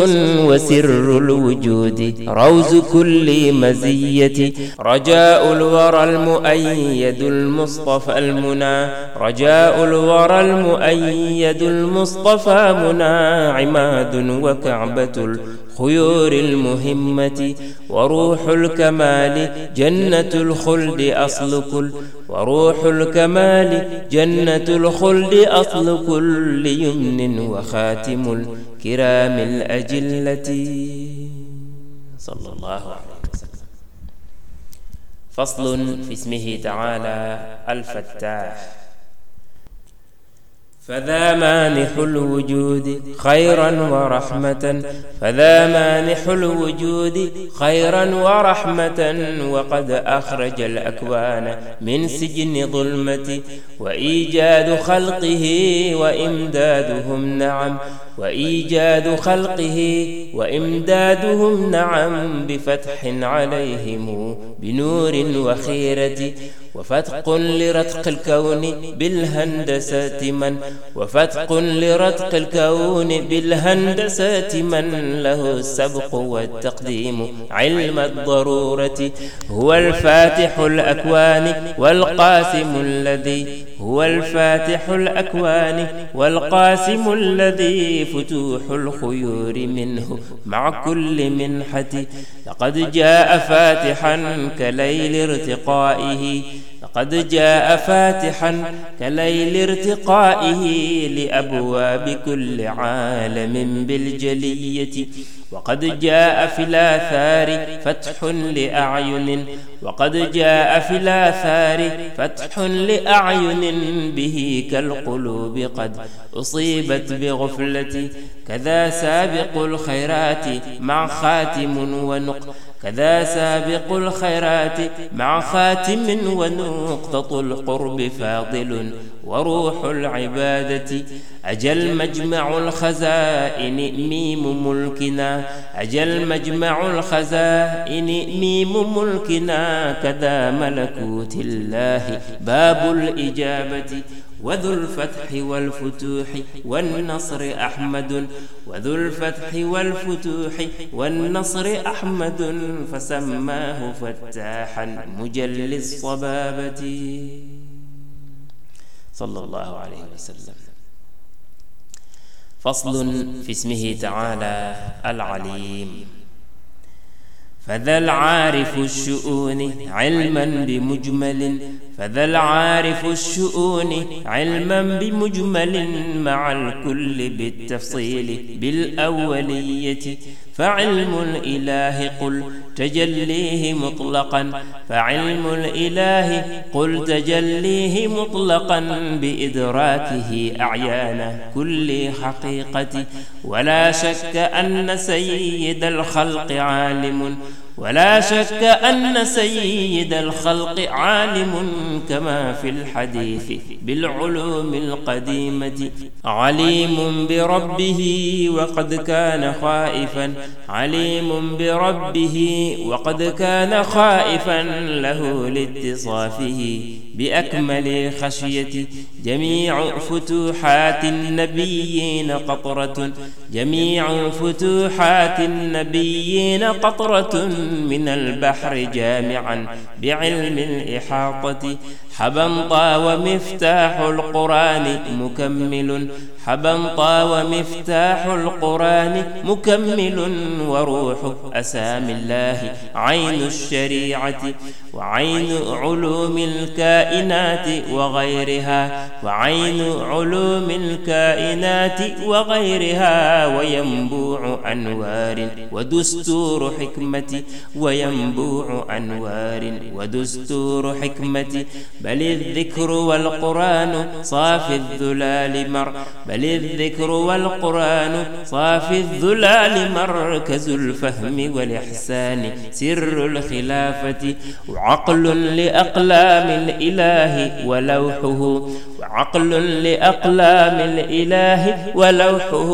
وسر الوجود روز كل مزية. رجاء الورى المؤيد المصطفى المنى. رجاء الورى المؤيد المصطفى منى. عماد وكعبة خيور المهمة وروح الكمال جنة الخلد أصل كل وروح الكمال جنة الخلد أصل كل يمن وخاتم الكرام الأجلة. صلى الله عليه وسلم. فصل في اسمه تعالى الفتاح. فذا مانح الوجود خيرا ورحمة. فذا مانح الوجود خيرا ورحمة. وقد أخرج الأكوان من سجن ظلمة. وإيجاد خلقه وإمدادهم نعم. وإيجاد خلقه وإمدادهم نعم. بفتح عليهم بنور وخيرة. وفتق لرتق الكون بالهندسة من وفتق لرتق الكون بالهندسة من له السبق والتقديم علم الضرورة هو الفاتح الأكوان والقاسم الذي هو الفاتح الأكوان والقاسم الذي فتوح الخيور منه مع كل منحة لقد جاء فاتحا كليل ارتقائه فقد جاء فاتحا كليل ارتقائه لأبواب كل عالم بالجلية. وقد جاء في الآثار فتح لأعين وقد جاء في الآثار فتح لأعين به كالقلوب قد أصيبت بغفلة. كذا سابق الخيرات مع خاتم ونق. كذا سابق الخيرات مع خاتم ونقطة القرب فاضل وروح العبادة. أجل مجمع الخزائن ميم ملكنا. أجل مجمع الخزائن ميم ملكنا. كذا ملكوت الله باب الإجابة. وذو الفتح والفتوح والنصر أحمد وذو الفتح والفتوح والنصر أحمد فسماه فتاحا مجل الصبابة. صلى الله عليه وسلم. فصل في اسمه تعالى العليم. فذا العارف الشؤون علما بمجمل فذا العارف الشؤون علما بمجمل مع الكل بالتفصيل بالأولية. فعلم الإله قل تجليه مطلقا فعلم الإله قل تجليه مطلقا بإدراكه أعيان كل حقيقة ولا شك أن سيد الخلق عالم ولا شك أن سيد الخلق عالم كما في الحديث بالعلوم القديمة عليم بربه وقد كان خائفا عليم بربه وقد كان خائفا له لاتصافه بأكمل خشية جميع فتوحات النبيين قطرة جميع فتوحات النبيين قطرة من البحر جامعا بعلم الإحاطة حبنطا ومفتاح القرآن مكمل. حبنطا ومفتاح القرآن مكمل. وروح أسامي الله عين الشريعة وعين علوم الكائنات وغيرها. وعين علوم الكائنات وغيرها. وينبوع أنوار ودستور حكمة. وينبوع أنوار ودستور حكمة. بل الذكر والقرآن صافي الذلال مر. بل الذكر والقرآن صافي الذلال مركز الفهم والإحسان سر الخلافة. وعقل لأقلام الإله ولوحه. وعقل لأقلام الإله ولوحه.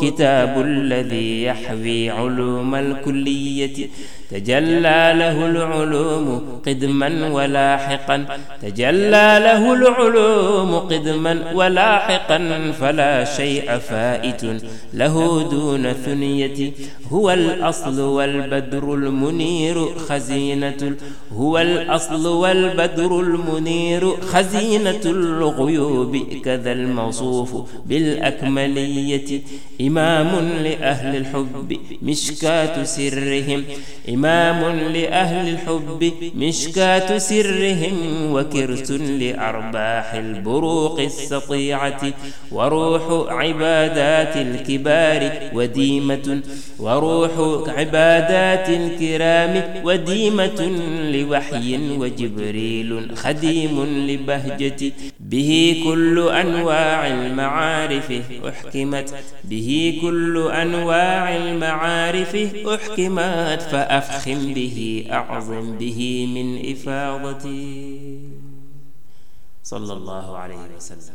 كتاب الذي يحوي علوم الكلية. تجلى له العلوم قدما ولاحقا تجلى له العلوم قدما ولاحقا فلا شيء فائت له دون ثنية. هو الأصل والبدر المنير خزينة هو الأصل والبدر المنير خزينة الغيوب كذا الموصوف بالأكملية. إمام لأهل الحب مشكاة سرهم إمام لأهل الحب مشكاة سرهم وكرس لأرباح البروق السطيعة وروح عبادات الكبار وديمة وروح عبادات الكرام وديمة لوحي وجبريل خديم لبهجة به كل أنواع المعارف أحكمت به كل أنواع المعارف أحكمت فأف فأخم به أعظم به من إفاضتي. صلى الله عليه وسلم.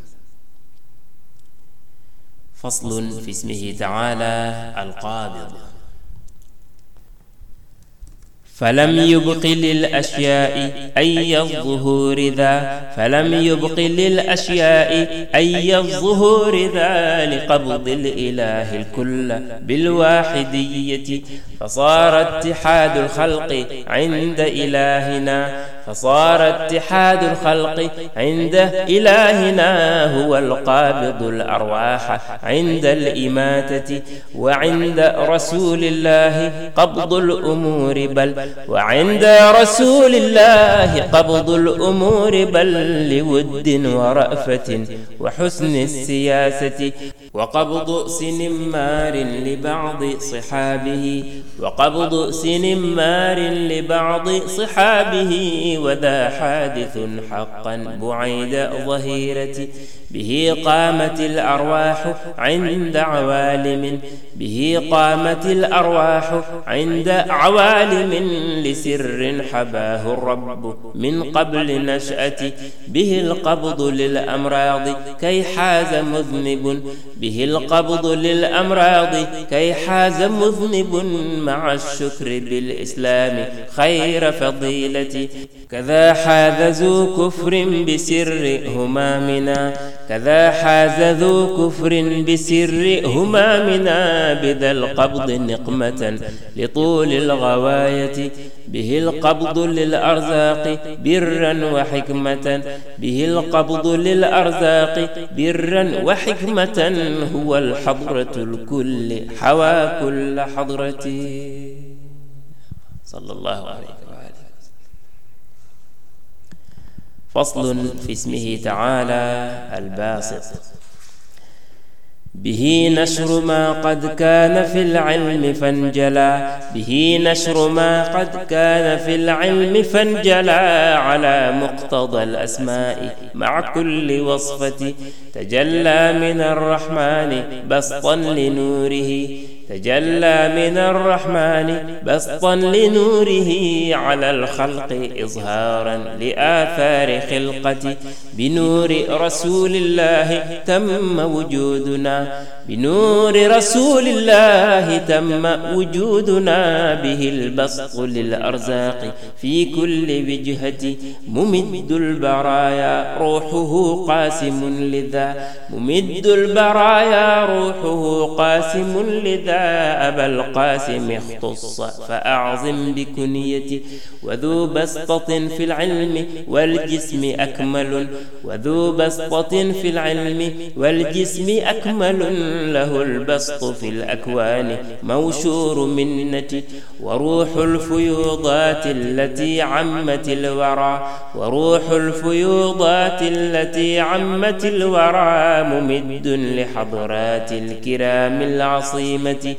فصل في اسمه تعالى القابض. فلم يبق للأشياء أي الظهور ذا فلم يبق للأشياء أي الظهور ذا لقبض الإله الكل بالواحدية فصار اتحاد الخلق عند إلهنا. فصار اتحاد الخلق عند إلهنا هو القابض الأرواح عند الإماتة وعند رسول الله قبض الأمور بل وعند رسول الله قبض الأمور بل لود ورأفة وحسن السياسة وقبض سنمار لبعض صحابه وقبض سنمار لبعض صحابه وذا حادث حقا بعيد ظهيرتي به قامت الأرواح عند عوالم به قامت الأرواح عند عوالم لسر حباه الرب. من قبل نشأة به القبض للأمراض كي حاز مذنب. به القبض للأمراض كي حاز مذنب مع الشكر بالإسلام خير فضيلة. كذا حاذزوا ذو كفر بسر همامنا كذا حاز ذو كفر بسر همامنا بذا القبض نقمة لطول الغواية. به القبض للأرزاق برا وحكمة. به القبض للأرزاق برا وحكمة. هو الحضرة الكل حوى كل حضرة. صلى الله عليه وسلم. فصل في اسمه تعالى الباسط به نشر ما قد كان في العلم فانجلى به نشر ما قد كان في العلم فانجلى على مقتضى الأسماء مع كل وصفة تجلى من الرحمن بسطا لنوره تجلى من الرحمن بسطا لنوره على الخلق إظهارا لآثار خلقة بنور رسول الله تم وجودنا. بنور رسول الله تم وجودنا. به البسط للأرزاق في كل وجهة ممد البرايا روحه قاسم لذا. ممد البرايا روحه قاسم لذا. أبا القاسم اختص فأعظم بكنيتي وذو بسطة في العلم والجسم أكمل وذو بسطة في العلم والجسم أكمل له البسط في الأكوان موشور منتي وروح الفيوضات التي عمت الورى وروح الفيوضات التي عمت الورى ممد لحضرات الكرام العصيمة.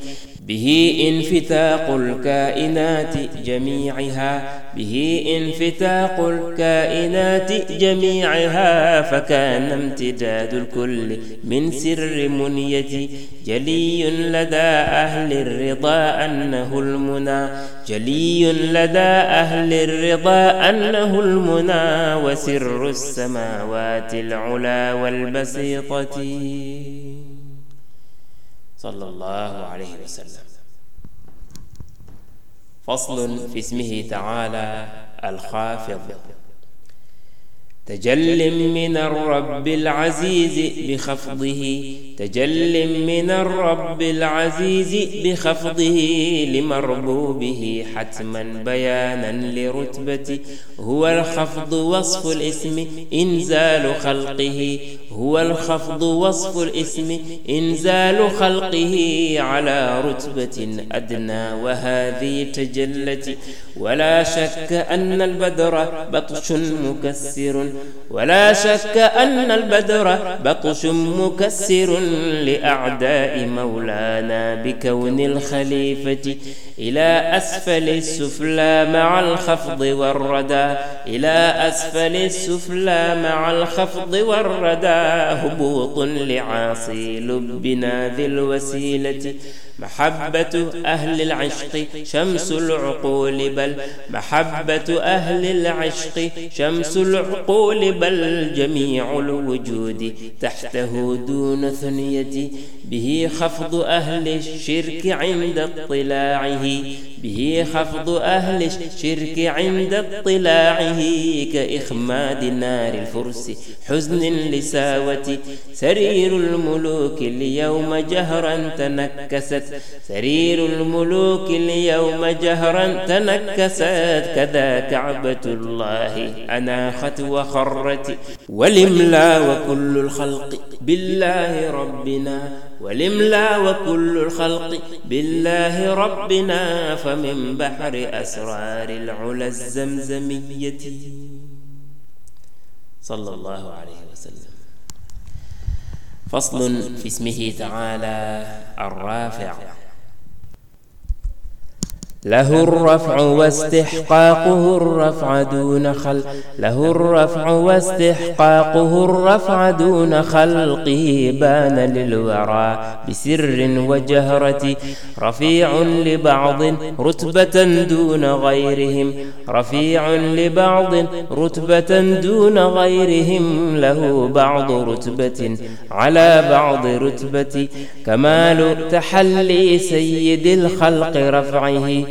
به انفتاق الكائنات جميعها به انفتاق الكائنات جميعها فكان امتداد الكل من سر منيتي جلي لدى أهل الرضا أنه المنى جلي لدى أهل الرضا أنه المنى وسر السماوات العلا والبسيطة صلى الله عليه وسلم فصل في اسمه تعالى الخافض تجل من الرب العزيز بخفضه تجل من الرب العزيز بخفضه لمربوبه حتما بيانا لرتبة هو الخفض وصف الاسم إنزال خلقه هو الخفض وصف الاسم إنزال خلقه على رتبة أدنى وهذه تجلت. ولا شك أن البدر بطش مكسر. ولا شك أن البدر بطش مكسر لأعداء مولانا بكون الخليفة. إلى أسفل السفلى مع الخفض والردى. إلى أسفل السفلى مع الخفض والردى. هبوط لعاصي لبنا ذي الوسيلة. محبة أهل العشق شمس العقول بل محبة أهل العشق شمس العقول بل جميع الوجود تحته دون ثنية به خفض أهل الشرك عند اطلاعه به خفض أهل الشرك عند اطلاعه كإخماد نار الفرس حزن لساوة سرير الملوك اليوم جهرا سرير الملوك اليوم جهرا تنكست. كذا كعبة الله. أناخت وخرت ولملا وكل الخلق بالله ربنا. ولملا وكل الخلق بالله ربنا. فمن بحر أسرار العلا الزمزمية. صلى الله عليه وسلم. فصل في اسمه تعالى الرافع له الرفع واستحقاقه الرفع دون خلق. له الرفع واستحقاقه الرفع دون خلقه بان للورى بسر وجهرة. رفيع لبعض رتبة دون غيرهم. رفيع لبعض رتبة دون غيرهم. له بعض رتبة على بعض رتبة. كمال تحلي سيد الخلق رفعه.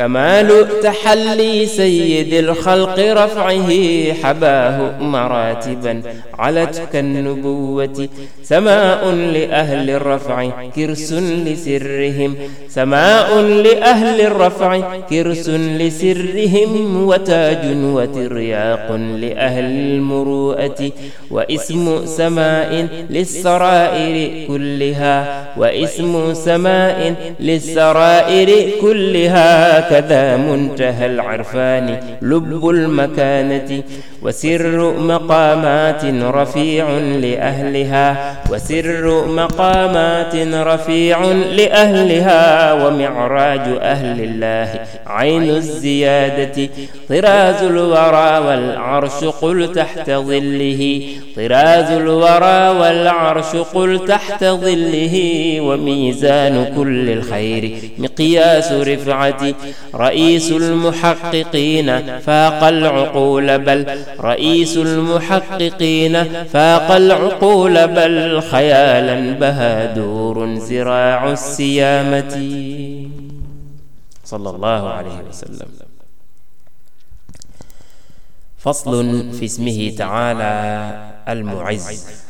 كمال تحلي سيد الخلق رفعه حباه مراتبا علت كالنبوة سماء لأهل الرفع كرس لسرهم سماء لأهل الرفع كرس لسرهم وتاج وترياق لأهل المروءة واسم سماء للسرائر كلها واسم سماء للسرائر كلها هكذا منتهى العرفان لب المكانة وسر مقامات رفيع لأهلها وسر مقامات رفيع لأهلها ومعراج أهل الله عين الزيادة. طراز الورى والعرش قل تحت ظله طراز الورى والعرش قل تحت ظله وميزان كل الخير مقياس رفعة رئيس المحققين فاق العقول بل رئيس المحققين فاق العقول بل خيالا بها دور زراع السيامة. صلى الله عليه وسلم. فصل في اسمه تعالى المعز.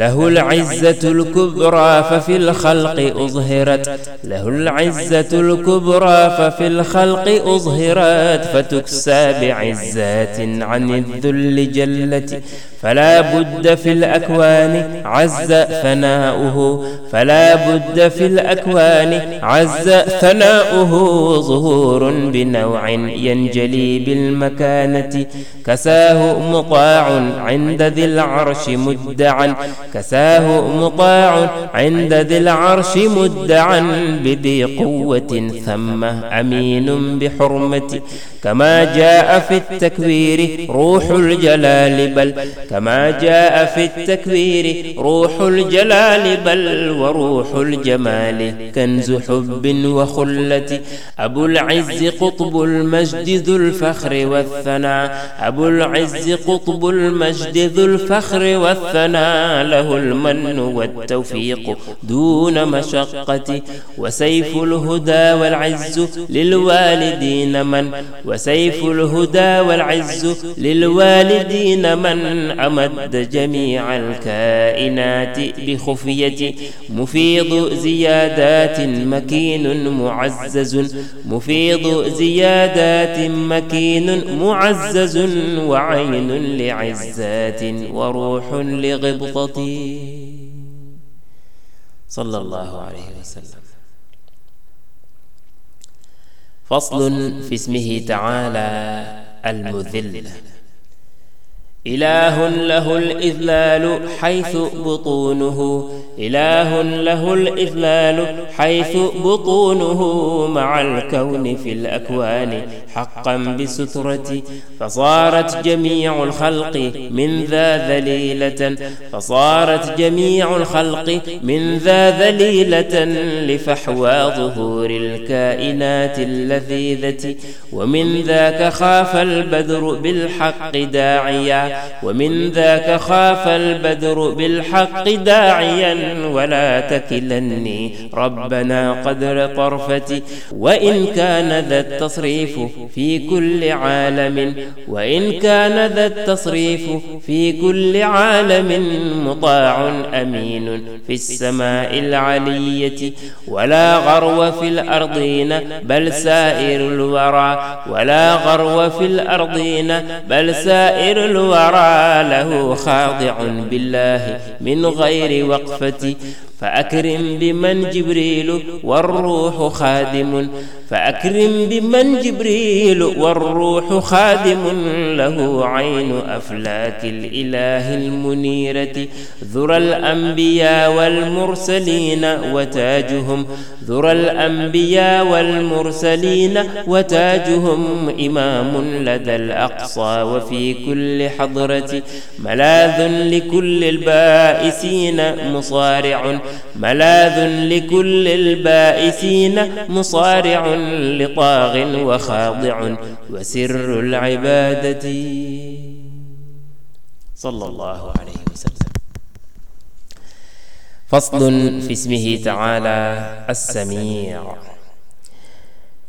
له العزة الكبرى ففي الخلق أظهرت له العزة الكبرى ففي الخلق أظهرت فتكسى بعزات عن الذل جلت. فلا بد في الأكوان عز ثناؤه فلا بد في الأكوان عز ثناؤه. ظهور بنوع ينجلي بالمكانة كساه مطاع عند ذي العرش مدعا كساه مطاع عند ذي العرش مدعا بذي قوة ثم أمين بحرمة. كما جاء في التكوير روح الجلال بل كما جاء في التكبير روح الجلال بل وروح الجمال. كنز حب وخلة أبو العز قطب المجد ذو الفخر والثناء. أبو العز قطب المجد ذو الفخر والثناء. له المن والتوفيق دون مشقة. وسيف الهدى والعز للوالدين من؟ وسيف الهدى والعز للوالدين من؟ أمد جميع الكائنات بخفية مفيض زيادات مكين معزز مفيض زيادات مكين معزز وعين لعزات وروح لغبطة. صلى الله عليه وسلم. فصل في اسمه تعالى المذل. إله له الإذلال حيث بطونه. إله له الإذلال حيث بطونه. مع الكون في الأكوان حقا بسترة. فصارت جميع الخلق من ذا ذليلة. فصارت جميع الخلق من ذا ذليلة. لفحوى ظهور الكائنات اللذيذة. ومن ذاك خاف البدر بالحق داعيا. ومن ذاك خاف البدر بالحق داعيا ولا تكلني ربنا قدر طرفتي وإن كان ذا التصريف في كل عالم وإن كان ذا التصريف في كل عالم مطاع أمين في السماء العلية ولا غرو في الأرضين بل سائر الورى ولا غرو في الأرضين بل سائر الورى يرى له خاضع بالله من غير وقفة. له خاضع بالله من غير وقفة فأكرم بمن جبريل والروح خادم فأكرم بمن جبريل والروح خادم له عين أفلاك الإله المنيرة ذرى الأنبياء والمرسلين وتاجهم ذرى الأنبياء والمرسلين وتاجهم إمام لدى الأقصى وفي كل حضرة ملاذ لكل البائسين مصارع ملاذ لكل البائسين مصارع لطاغ وخاضع وسر العبادة. صلى الله عليه وسلم. فصل في اسمه تعالى السميع.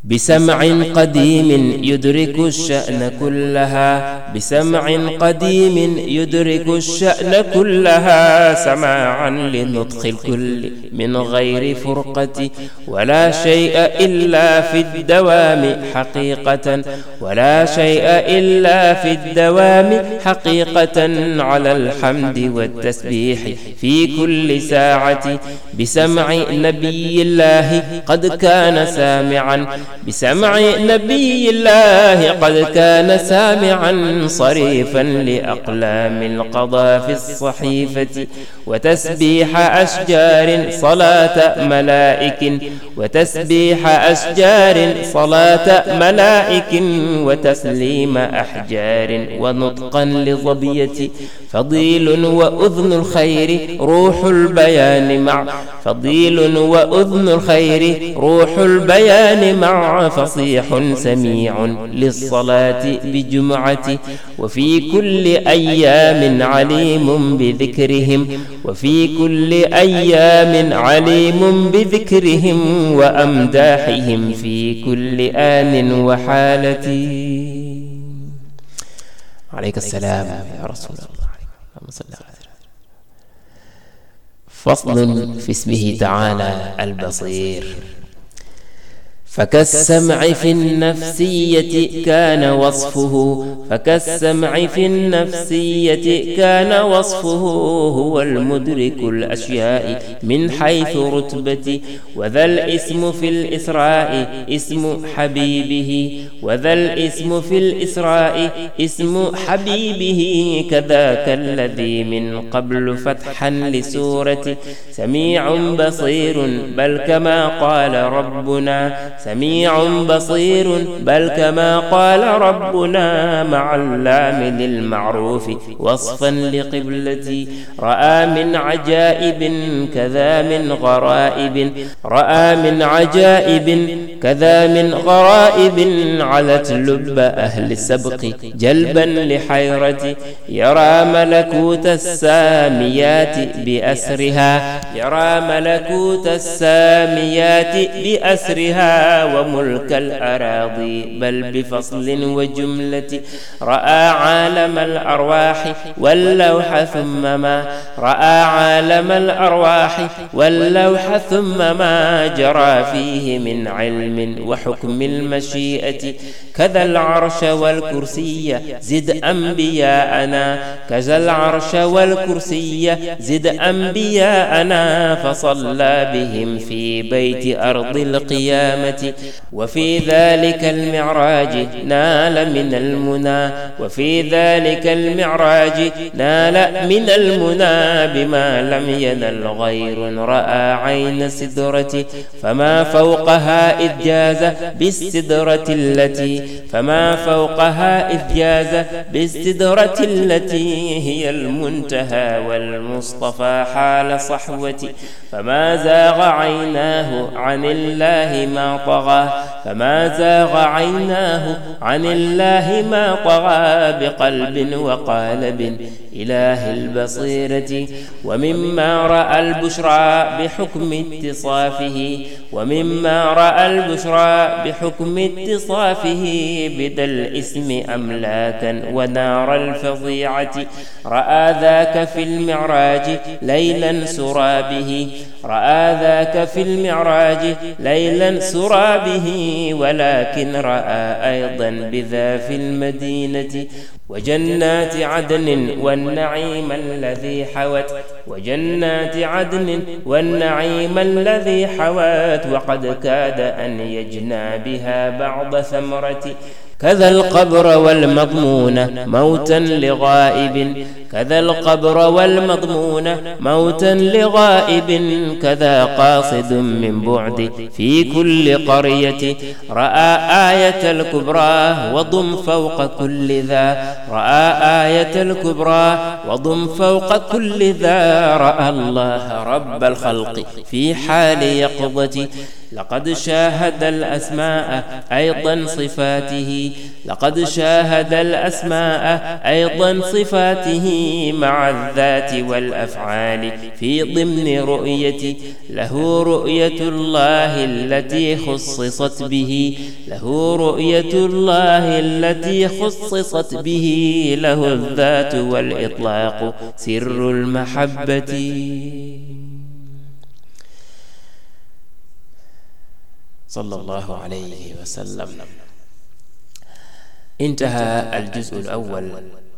بسمع قديم يدرك الشأن كلها بسمع قديم يدرك الشأن كلها سماعا لنطق الكل من غير فرقة ولا شيء إلا في الدوام حقيقة ولا شيء إلا في الدوام حقيقة على الحمد والتسبيح في كل ساعة بسمع نبي الله قد كان سامعا بسمع نبي الله قد كان سامعا صريفا لأقلام القضاء في الصحيفة وتسبيح أشجار صلاة ملائك وتسبيح أشجار صلاة ملائك وتسليم أحجار ونطقا لظبية فضيل وأذن الخير روح البيان مع فضيل وأذن الخير روح البيان مع فصيح سميع للصلاة بجمعة وفي كل أيام عليم بذكرهم وفي كل أيام عليم بذكرهم وأمداحهم في كل آن وحالة. عليك السلام يا رسول الله. اللهم صل على فصل في اسمه تعالى البصير. فكالسمع في النفسية كان وصفه. فكالسمع في النفسية كان وصفه. هو المدرك الأشياء من حيث رتبتي. وذا الاسم في الإسراء اسم حبيبه. وذا الاسم في الإسراء اسم حبيبه. كذاك الذي من قبل فتحا لسورة سميع بصير بل كما قال ربنا سميع بصير بل كما قال ربنا مع اللام للمعروف وصفا لقبلتي رأى من عجائب كذا من غرائب رأى من عجائب كذا من غرائب علت لب أهل السبق جلبا لحيرة يرى ملكوت الساميات بأسرها يرى ملكوت الساميات بأسرها وملك الأراضي بل بفصل وجملة رأى عالم الأرواح واللوح ثم ما رأى عالم الأرواح واللوح ثم ما جرى فيه من علم وحكم المشيئة. كذا العرش والكرسي زد أنبياءنا كذا العرش والكرسي زد أنبياءنا فصلى بهم في بيت أرض القيامة. وفي ذلك المعراج نال من المنى وفي ذلك المعراج نال من المنى بما لم ينل غير رأى عين سدرة فما فوقها إذ جاز بالسدرة التي فما فوقها إذ جاز بالسدرة التي هي المنتهى والمصطفى حال صحوة. فما زاغ عيناه عن الله ما طغى. فما زاغ عيناه عن الله ما طغى بقلب وقالب إله البصيرة. ومما رأى البشرى بحكم اتصافه. ومما رأى البشرى بحكم اتصافه بدا الاسم أملاكا ونار الفظيعة. رأى ذاك في المعراج ليلا سرى به. رأى ذاك في المعراج ليلا سرى به. ولكن رأى أيضا بذا في المدينة. وجنات عدن والنعيم الذي حوت وجنات عدن والنعيم الذي حوت وقد كاد أن يجنى بها بعض ثمرة كذا القبر والمضمون موتا لغائب كذا القبر والمضمون موتا لغائب كذا قاصد من بعد في كل قرية. رأى آية الكبرى وضم فوق كل ذا. رأى آية الكبرى وضم فوق كل ذا. رأى الله رب الخلق في حال يقظة. لقد شاهد الأسماء أيضا صفاته. لقد شاهد الأسماء أيضا صفاته. مع الذات والأفعال في ضمن رؤية له رؤية الله التي خصصت به له رؤية الله التي خصصت به له الذات والإطلاق سر المحبة. صلى الله عليه وسلم. انتهى الجزء الأول.